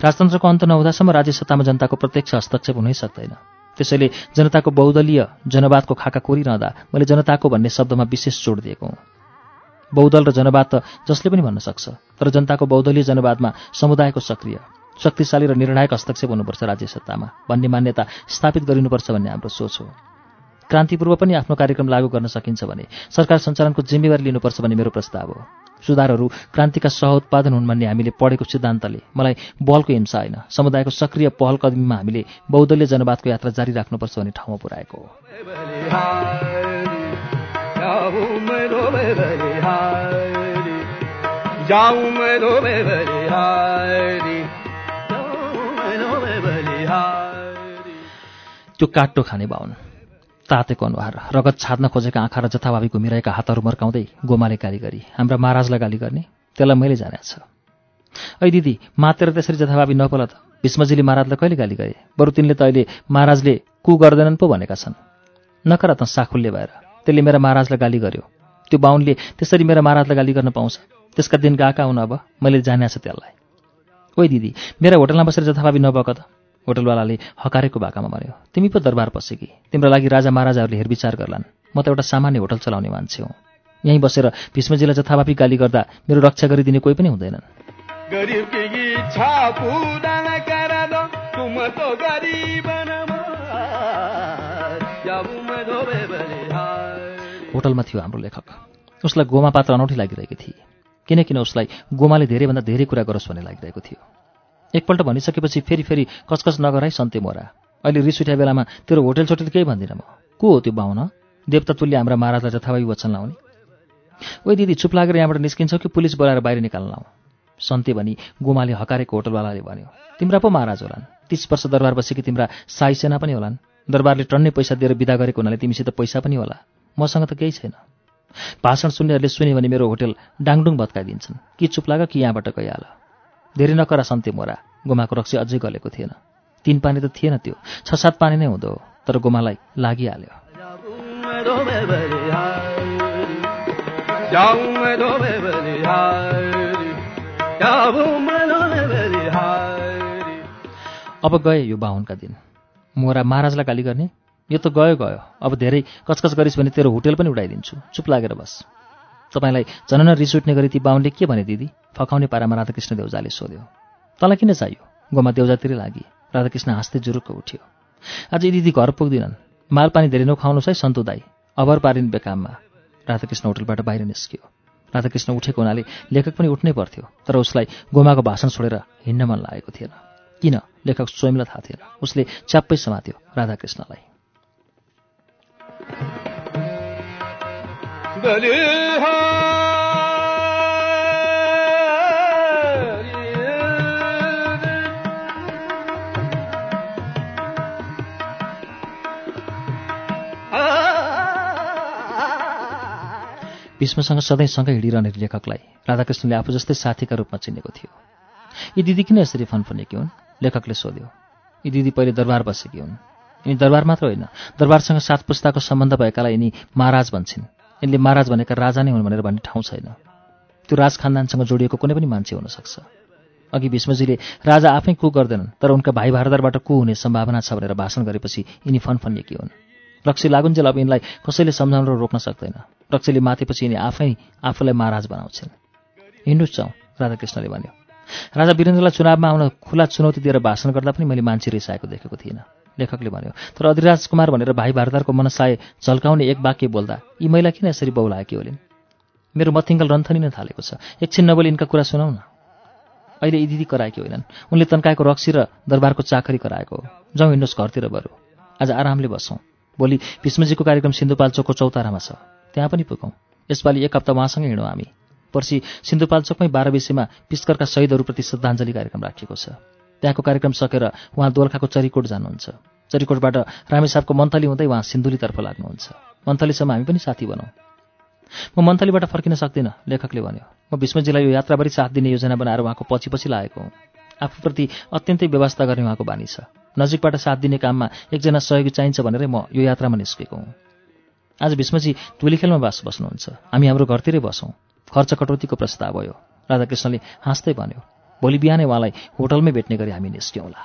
राजतन्त्रको अन्त नहुँदासम्म राज्य सत्तामा जनताको प्रत्यक्ष हस्तक्षेप हुनै सक्दैन। त्यसैले जनताको बहुदलीय जनवादको खाका कोरिरहँदा मैले जनताको भन्ने शब्दमा विशेष जोड दिएको हुँ। बहुदल र जनवाद त जसले पनि भन्न सक्छ तर जनताको बहुदलीय जनवादमा समुदायको सक्रिय शक्तिशाली र निर्णायक हस्तक्षेप हुनुपर्छ राज्य सत्तामा भन्ने मान्यता स्थापित गरिनुपर्छ भन्ने हाम्रो सोच हो क्रान्तिपूर्व पनि आफ्नो कार्यक्रम लागू गर्न सकिन्छ भने सरकार सञ्चालनको जिम्मेवारी लिनुपर्छ भन्ने मेरो प्रस्ताव हो सुधारहरू क्रान्तिका सह उत्पादन हुन् भन्ने हामीले पढेको सिद्धान्तले मलाई बलको हिंसा होइन समुदायको सक्रिय पहल कदमीमा हामीले बहुदलीय जनवादको यात्रा जारी राख्नुपर्छ भन्ने ठाउँमा पुऱ्याएको हो त्यो काट्टो खाने बाहुन तातेको अनुहार रगत छाड्न खोजेका आँखा र जथाभावी घुमिरहेका हातहरू मर्काउँदै गोमाले गाली गरी हाम्रा महाराजलाई गाली गर्ने त्यसलाई मैले जाने छ ऐ दिदी मातेर त्यसरी जथाभावी नपल त। भीष्मजीले महाराजलाई कहिले गाली गरे? बरु तिनले त अहिले महाराजले कु गर्दैनन् पो भनेका छन्। नकरा त साखुल्ले भएर त्यसले मेरा महाराजलाई गाली गर्यो। त्यो बाहुनले त्यसरी मेरा महाराजलाई गाली गर्न पाउँछ। त्यसका दिन गएका हुन् अब मैले जाने छ त्यसलाई। ओइ दिदी मेरा होटलमा बसेर जथाभावी नभएको त? होटलवालाले हकारेको भाकामा भन्यो तिमी पो दरबार पसेकी तिम्रो लागि राजा महाराजाहरूले हेरविचार गर्लान्। म त एउटा सामान्य होटल चलाउने मान्छे हुँ। यहीँ बसेर भीष्मजीलाई जथाभावी गाली गर्दा मेरो रक्षा गरिदिने कोही पनि हुँदैनन्। होटलमा थियो हाम्रो लेखक। उसलाई गोमा पात्र अनौठी लागिरहेकी थिए। किनकिन उसलाई गोमाले धेरैभन्दा धेरै कुरा गरोस् भन्ने लागिरहेको थियो। एकपल्ट भनिसकेपछि फेरि फेरि कचकच नगराई सन्ते मोरा। अहिले रिस उठ्या बेलामा तेरो होटेल सोटेल केही भन्दिनँ म। को हो त्यो बाहुन? देवता तुल्य हाम्रा महाराजलाई जथाभावी वचन लाउने? ओइ दिदी चुप लागेर यहाँबाट निस्किन्छौ कि पुलिस बोलाएर बाहिर निकाल्न लाउँ सन्ते भनी गोमाले हकारेको होटलवालाले भन्यो। तिम्रा पो महाराज होलान्। तिस वर्ष दरबार बसेकी तिम्रा साई सेना पनि होलान्। दरबारले टन्नै पैसा दिएर विदा गरेको हुनाले तिमीसित पैसा पनि होला। मसँग त केही छैन। भाषण सुन्नेहरूले सुन्यो भने मेरो होटेल डाङडुङ भत्काइदिन्छन्। कि चुप लाग कि यहाँबाट गइहाल। धेरै नकरा सन्ते मोरा गोमाको रक्सी अझै गलेको थिएन। तिन पानी त थिएन त्यो। छ सात पानी नै हुँदो तर गोमालाई लागिहाल्यो। अब गए यो बाहुनका दिन। मोरा महाराजलाई गाली गर्ने यो त गयो गयो। अब धेरै कचकच गरिस् भने तेरो होटेल पनि उडाइदिन्छु। चुप लागेर बस। तपाईँलाई झनन रिस उठ्ने गरी ती बाहुनले के भने दिदी? फकाउने पारामा राधाकृष्ण देउजाले सोध्यो। तँलाई किन चाहियो? गोमा देउजातिरै लागि। राधाकृष्ण हाँस्दै जुरुक्क उठ्यो। आज दिदी घर पुग्दिनन्। माल पानी धेरै नखाउनुहोस् है सन्तु दाई। अभर पारिन् बेकाममा। राधाकृष्ण होटलबाट बाहिर निस्कियो। राधाकृष्ण उठेको हुनाले लेखक पनि उठ्नै पर्थ्यो तर उसलाई गोमाको भाषण छोडेर हिँड्न मन लागेको थिएन। किन? लेखक स्वयंलाई थाहा थिएन। उसले च्याप्पै समात्यो राधाकृष्णलाई। भीष्मसँग सधैँ सँगै हिँडिरहने लेखकलाई राधाकृष्णले आफू जस्तै साथीका रूपमा चिनेको थियो यी दिदी किन यसरी फनफनेकी हुन् लेखकले सोध्यो यी दिदी पहिले दरबार बसेकी हुन् यिनी दरबार मात्र होइन दरबारसँग सात पुस्ताको सम्बन्ध भएकालाई यिनी महाराज भन्छन् यिनले महाराज भनेका राजा नै हुन् भनेर भन्ने ठाउँ छैन। त्यो राज खानदानसँग जोडिएको कुनै पनि मान्छे हुनसक्छ। अघि भीष्मजीले राजा आफै कु गर्दैनन् तर उनका भाइ भारदारबाट कु हुने सम्भावना छ भनेर भाषण गरेपछि यिनी फनफनिएकी हुन्। रक्सी लागुन्जेल अब यिनलाई कसैले सम्झाउन र रोक्न सक्दैन। रक्सीले माथेपछि यिनी आफै आफूलाई महाराज बनाउँछन्। हिँड्नुहोस् जाउँ राधाकृष्णले भन्यो। राजा वीरेन्द्रलाई चुनावमा आउन खुला चुनौती दिएर भाषण गर्दा पनि मैले मान्छे रिसाएको देखेको थिइनँ। लेखकले भन्यो तर अधिराज कुमार भनेर भाइ भारदारको मनसाय झल्काउने एक वाक्य बोल्दा यी महिला किन यसरी बौलाएकी होलिन्? मेरो मथिङ्गल रन्थनी नै थालेको छ। एकछिन नबोली यिनका कुरा सुनाउ न। अहिले यी दिदी कराएकी होइनन्। उनले तन्काएको रक्सी र दरबारको चाकरी कराएको हो। जाउँ हिँड्नुहोस् घरतिर बरु। आज आरामले बसौँ। भोलि भीष्मजीको कार्यक्रम सिन्धुपाल्चोकको चौतारामा छ। त्यहाँ पनि पुगौँ। यसपालि एक हप्ता उहाँसँगै हिँडौँ हामी। पर्सि सिन्धुपाल्चोकमै बाह्र विषयमा पिस्करका शहीदहरूप्रति श्रद्धाञ्जली कार्यक्रम राखिएको छ। त्यहाँको कार्यक्रम सकेर उहाँ दोलखाको चरीकोट जानुहुन्छ। चरीकोटबाट रामेसापको मन्थली हुँदै उहाँ सिन्धुलीतर्फ लाग्नुहुन्छ। मन्थलीसम्म हामी पनि साथी बनौँ। म मन्थलीबाट फर्किन सक्दिनँ लेखकले भन्यो। म भीष्मजीलाई यो यात्राभरि साथ दिने योजना बनाएर उहाँको पछि पछि लागेको हुँ। आफूप्रति अत्यन्तै व्यवस्था गर्ने उहाँको बानी छ। नजिकबाट साथ दिने काममा एकजना सहयोगी चाहिन्छ भनेरै म यो यात्रामा निस्केको हुँ। आज भीष्मजी खेलमा बास बस्नुहुन्छ। हामी हाम्रो घरतिरै बसौँ। खर्च कटौतीको प्रस्ताव भयो। राधाकृष्णले हाँस्दै भन्यो भोलि बिहानै उहाँलाई होटलमै भेट्ने गरी हामी निस्क्यौँला।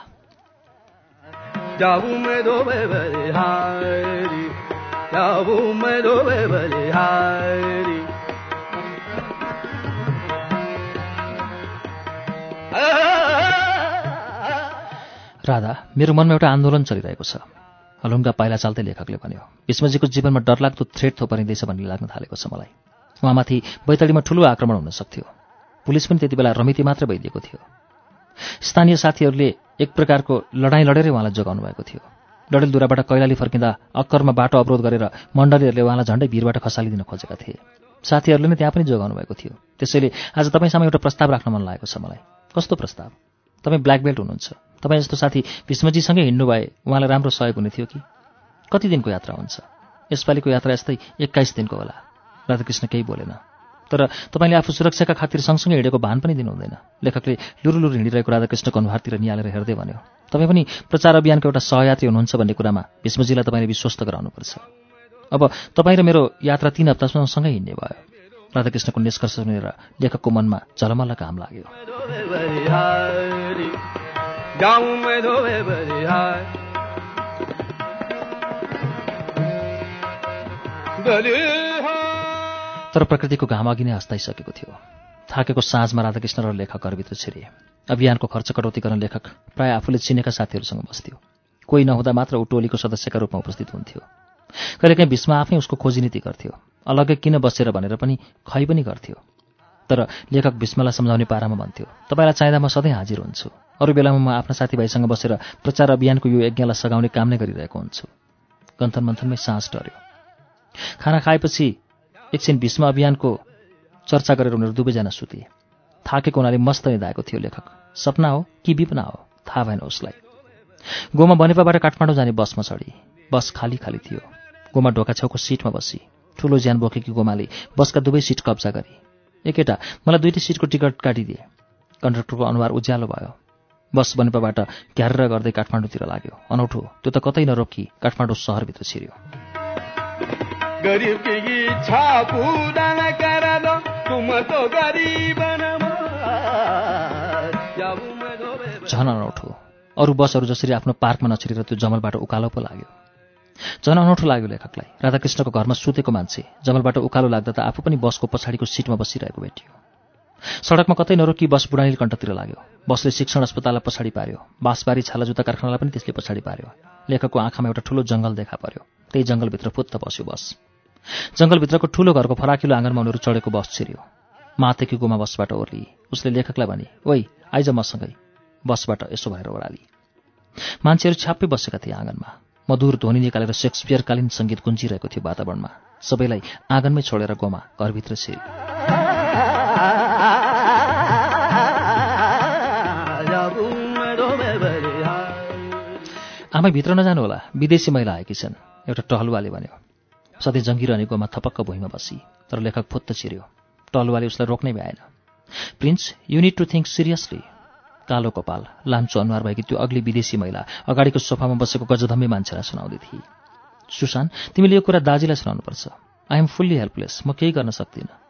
राधा मेरो मनमा एउटा आन्दोलन चलिरहेको छ। हलुङ्गा पाइला चाल्दै लेखकले भन्यो भीष्मजीको जीवनमा डरलाग्दो थ्रेट थोपरिँदैछ भन्ने लाग्न थालेको छ मलाई। उहाँमाथि बैतडीमा ठुलो आक्रमण हुन सक्थ्यो। पुलिस पनि त्यति बेला रमिती मात्र भइदिएको थियो। स्थानीय साथीहरूले एक प्रकारको लडाइँ लडेरै उहाँलाई जोगाउनु भएको थियो। डडेलधुराबाट कैलाली फर्किँदा अक्करमा बाटो अवरोध गरेर मण्डलीहरूले उहाँलाई झन्डै भिरबाट खसालिदिन खोजेका थिए। साथीहरूले नै त्यहाँ पनि जोगाउनु भएको थियो। त्यसैले आज तपाईँसँग एउटा प्रस्ताव राख्न मन लागेको छ मलाई। कस्तो प्रस्ताव? तपाईँ ब्ल्याक बेल्ट हुनुहुन्छ। तपाईँ जस्तो साथी भीष्मजीसँगै हिँड्नु भए उहाँलाई राम्रो सहयोग हुने थियो कि? कति दिनको यात्रा हुन्छ? यसपालिको यात्रा यस्तै एक्काइस दिनको होला। राधाकृष्ण केही बोलेन। तर तपाईँले आफू सुरक्षाका खातिर सँगसँगै हिँडेको भान पनि दिनुहुँदैन। लेखकले लुरु लुरु हिँडिरहेको राधाकृष्णको अनुहारतिर निहालेर हेर्दै भन्यो तपाईँ पनि प्रचार अभियानको एउटा सहयात्री हुनुहुन्छ भन्ने कुरामा भीष्मजीलाई तपाईँले विश्वस्त गराउनुपर्छ। अब तपाईँ र मेरो यात्रा तिन हप्तासम्म सँगै हिँड्ने भयो। राधाकृष्णको निष्कर्ष सुनेर लेखकको मनमा झलमल्ल काम लाग्यो। तर प्रकृतिको घाम अघि नै हस्ताइसकेको थियो। थाकेको साँझमा राधाकृष्ण र लेखक घरभित्र छिरे अभियानको खर्च कटौती गर्न लेखक प्राय आफूले चिनेका साथीहरूसँग बस्थ्यो। कोही नहुँदा मात्र ऊ टोलीको सदस्यका रूपमा उपस्थित हुन्थ्यो। कहिलेकाहीँ भीष्म आफै उसको खोजीनीति गर्थ्यो। अलग्गै किन बसेर भनेर पनि खै पनि गर्थ्यो। तर लेखक भीष्मलाई सम्झाउने पारामा भन्थ्यो तपाईँलाई चाहिँदा म सधैँ हाजिर हुन्छु। अरू बेलामा म आफ्ना साथीभाइसँग बसेर प्रचार अभियानको यो यज्ञलाई सघाउने काम नै गरिरहेको हुन्छु। गन्थन मन्थनमै सास डर्यो खाना खाएपछि एकछिन भीष्म अभियानको चर्चा गरेर उनीहरू दुवैजना सुते। थाकेको हुनाले मस्त निधाएको थियो लेखक। सपना हो कि विपना हो थाहा भएन उसलाई। गोमा बनेपाबाट काठमाडौँ जाने बसमा चढी। बस खाली खाली थियो। गोमा ढोका छेउको सिटमा बसी। ठुलो ज्यान बोकेकी गोमाले बसका दुवै सिट कब्जा गरी। एकेटा मलाई दुइटै सिटको टिकट काटिदिए। कन्डक्टरको अनुहार उज्यालो भयो। बस बनेपाबाट घ्यारेर गर्दै काठमाडौँतिर लाग्यो। अनौठो त्यो त कतै नरोकी काठमाडौँ सहरभित्र छिर्यो। झन अनौठो। अरू बसहरू जसरी आफ्नो पार्कमा नछिरेर त्यो जमलबाट उकालो पो लाग्यो। झन अनौठो लाग्यो लेखकलाई। राधाकृष्णको घरमा सुतेको मान्छे जमलबाट उकालो लाग्दा त आफू पनि बसको पछाडिको सिटमा बसिरहेको भेटियो। सडकमा कतै नरोकी बस बुढानील कण्ठतिर लाग्यो। बसले शिक्षण अस्पताललाई पछाडि पार्यो। बाँसबारी छाला जुत्ता कारखानालाई पनि त्यसले पछाडि पार्यो। लेखकको आँखामा एउटा ठुलो जङ्गल देखा पर्यो। त्यही जङ्गलभित्र फुत्त बस्यो बस। जङ्गलभित्रको ठुलो घरको फराकिलो आँगनमा उनीहरू चढेको बस छिर्यो। माथेकी गोमा बसबाट ओर्ली। उसले लेखकलाई भने ओइ आइज मसँगै। बसबाट यसो भएर ओह्राली मान्छेहरू छ्याप्पै बसेका थिए आँगनमा। मधुर ध्वनि निकालेर सेक्सपियरकालीन सङ्गीत गुन्जिरहेको थियो वातावरणमा। सबैलाई आँगनमै छोडेर गोमा घरभित्र छिरे आमा भित्र नजानु होला। विदेशी महिला आएकी छन्। एउटा टहलुवाले भन्यो सधैँ जङ्गिरहने गोमा थपक्क भुइँमा बसी। तर लेखक फुत्त छिर्यो टहलुवाले उसलाई रोक्नै भ्याएन। Prince you need to think seriously कालो कपाल लाम्चो अनुहार भएकी त्यो अग्ली विदेशी महिला अगाडिको सोफामा बसेको गजधम्मे मान्छेलाई सुनाउँदै थिए। सुशान तिमीले यो कुरा दाजीलाई सुनाउनुपर्छ। आई एम फुल्ली हेल्पलेस म केही गर्न सक्दिनँ।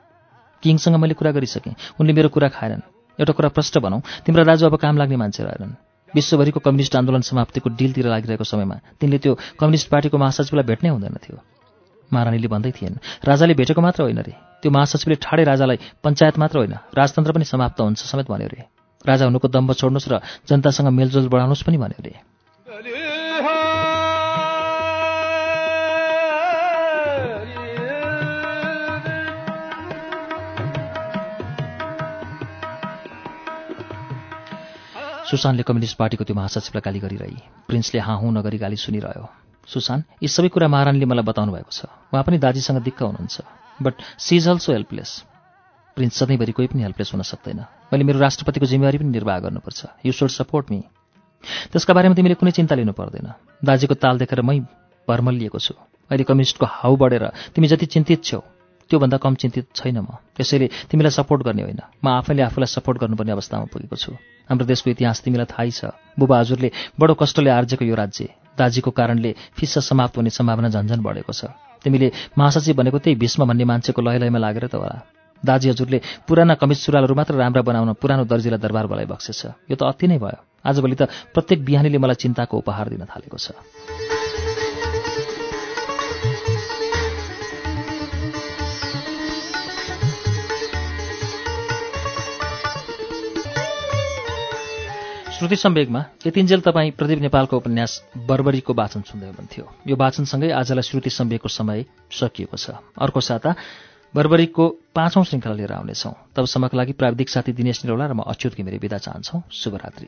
किङसँग मैले कुरा गरिसकेँ। उनले मेरो कुरा खाएनन्। एउटा कुरा प्रष्ट भनौँ तिम्रो दाजु अब काम लाग्ने मान्छे रहेनन्। विश्वभरिको कम्युनिस्ट आन्दोलन समाप्तिको डिलतिर लागिरहेको समयमा तिनले त्यो कम्युनिस्ट पार्टीको महासचिवलाई भेट्नै हुँदैन थियो। महारानीले भन्दै थिएन राजाले भेटेको मात्र होइन रे। त्यो महासचिवले ठाडे राजालाई पञ्चायत मात्र होइन राजतन्त्र पनि समाप्त हुन्छ समेत भन्यो रे। राजा हुनुको दम्ब छोड्नुहोस् र जनतासँग मेलजोल बढाउनुहोस् पनि भन्यो रे। सुशान्तले कम्युनिस्ट पार्टीको त्यो महासचिवलाई गाली गरिरही। प्रिन्सले हाँ हुँ नगरी गाली सुनिरह्यो। सुशान्त यी सबै कुरा महारानीले मलाई बताउनु भएको छ। उहाँ पनि दाजीसँग दिक्क हुनुहुन्छ। But she is also helpless prince सधैँभरि कोही पनि हेल्पलेस हुन सक्दैन। मैले मेरो राष्ट्रपतिको जिम्मेवारी पनि निर्वाह गर्नुपर्छ। यु सुड सपोर्ट मी त्यसका बारेमा तिमीले कुनै चिन्ता लिनु पर्दैन। दाजीको ताल देखेर मै भर्मलिएको छु। अहिले कम्युनिस्टको हाउ बढेर तिमी जति चिन्तित छौ त्योभन्दा कम चिन्तित छैन म। त्यसैले तिमीलाई सपोर्ट गर्ने होइन। म आफैले आफूलाई सपोर्ट गर्नुपर्ने अवस्थामा पुगेको छु। हाम्रो देशको इतिहास तिमीलाई थाहै छ। बुबा हजुरले बडो कष्टले आर्जेको यो राज्य। दाजीको कारणले फिस्स समाप्त हुने सम्भावना झन्झन बढेको छ। तिमीले महासचिव भनेको त्यही भीष्म भन्ने मान्छेको लय लयमा लागेर त होला। दाजी हजुरले पुराना कमिज सुरालहरू मात्र राम्रा बनाउन पुरानो दर्जीलाई दरबार बोलाइ बक्सेछ। यो त अति नै भयो। आजभोलि त प्रत्येक बिहानीले मलाई चिन्ताको उपहार दिन थालेको छ। श्रुति सम्वेगमा यतिन्जेल तपाईँ प्रदीप नेपालको उपन्यास बर्बरीको वाचन सुन्दै हुनुहुन्थ्यो। यो वाचनसँगै आजलाई श्रुति सम्वेकको समय सकिएको छ। अर्को साता बर्बरीको पाँचौं श्रृङ्खला लिएर आउनेछौँ। तबसम्मको लागि प्राविधिक साथी दिनेश निरौला र म अच्युत घिमिरे विदा चाहन्छौँ। शुभरात्रि।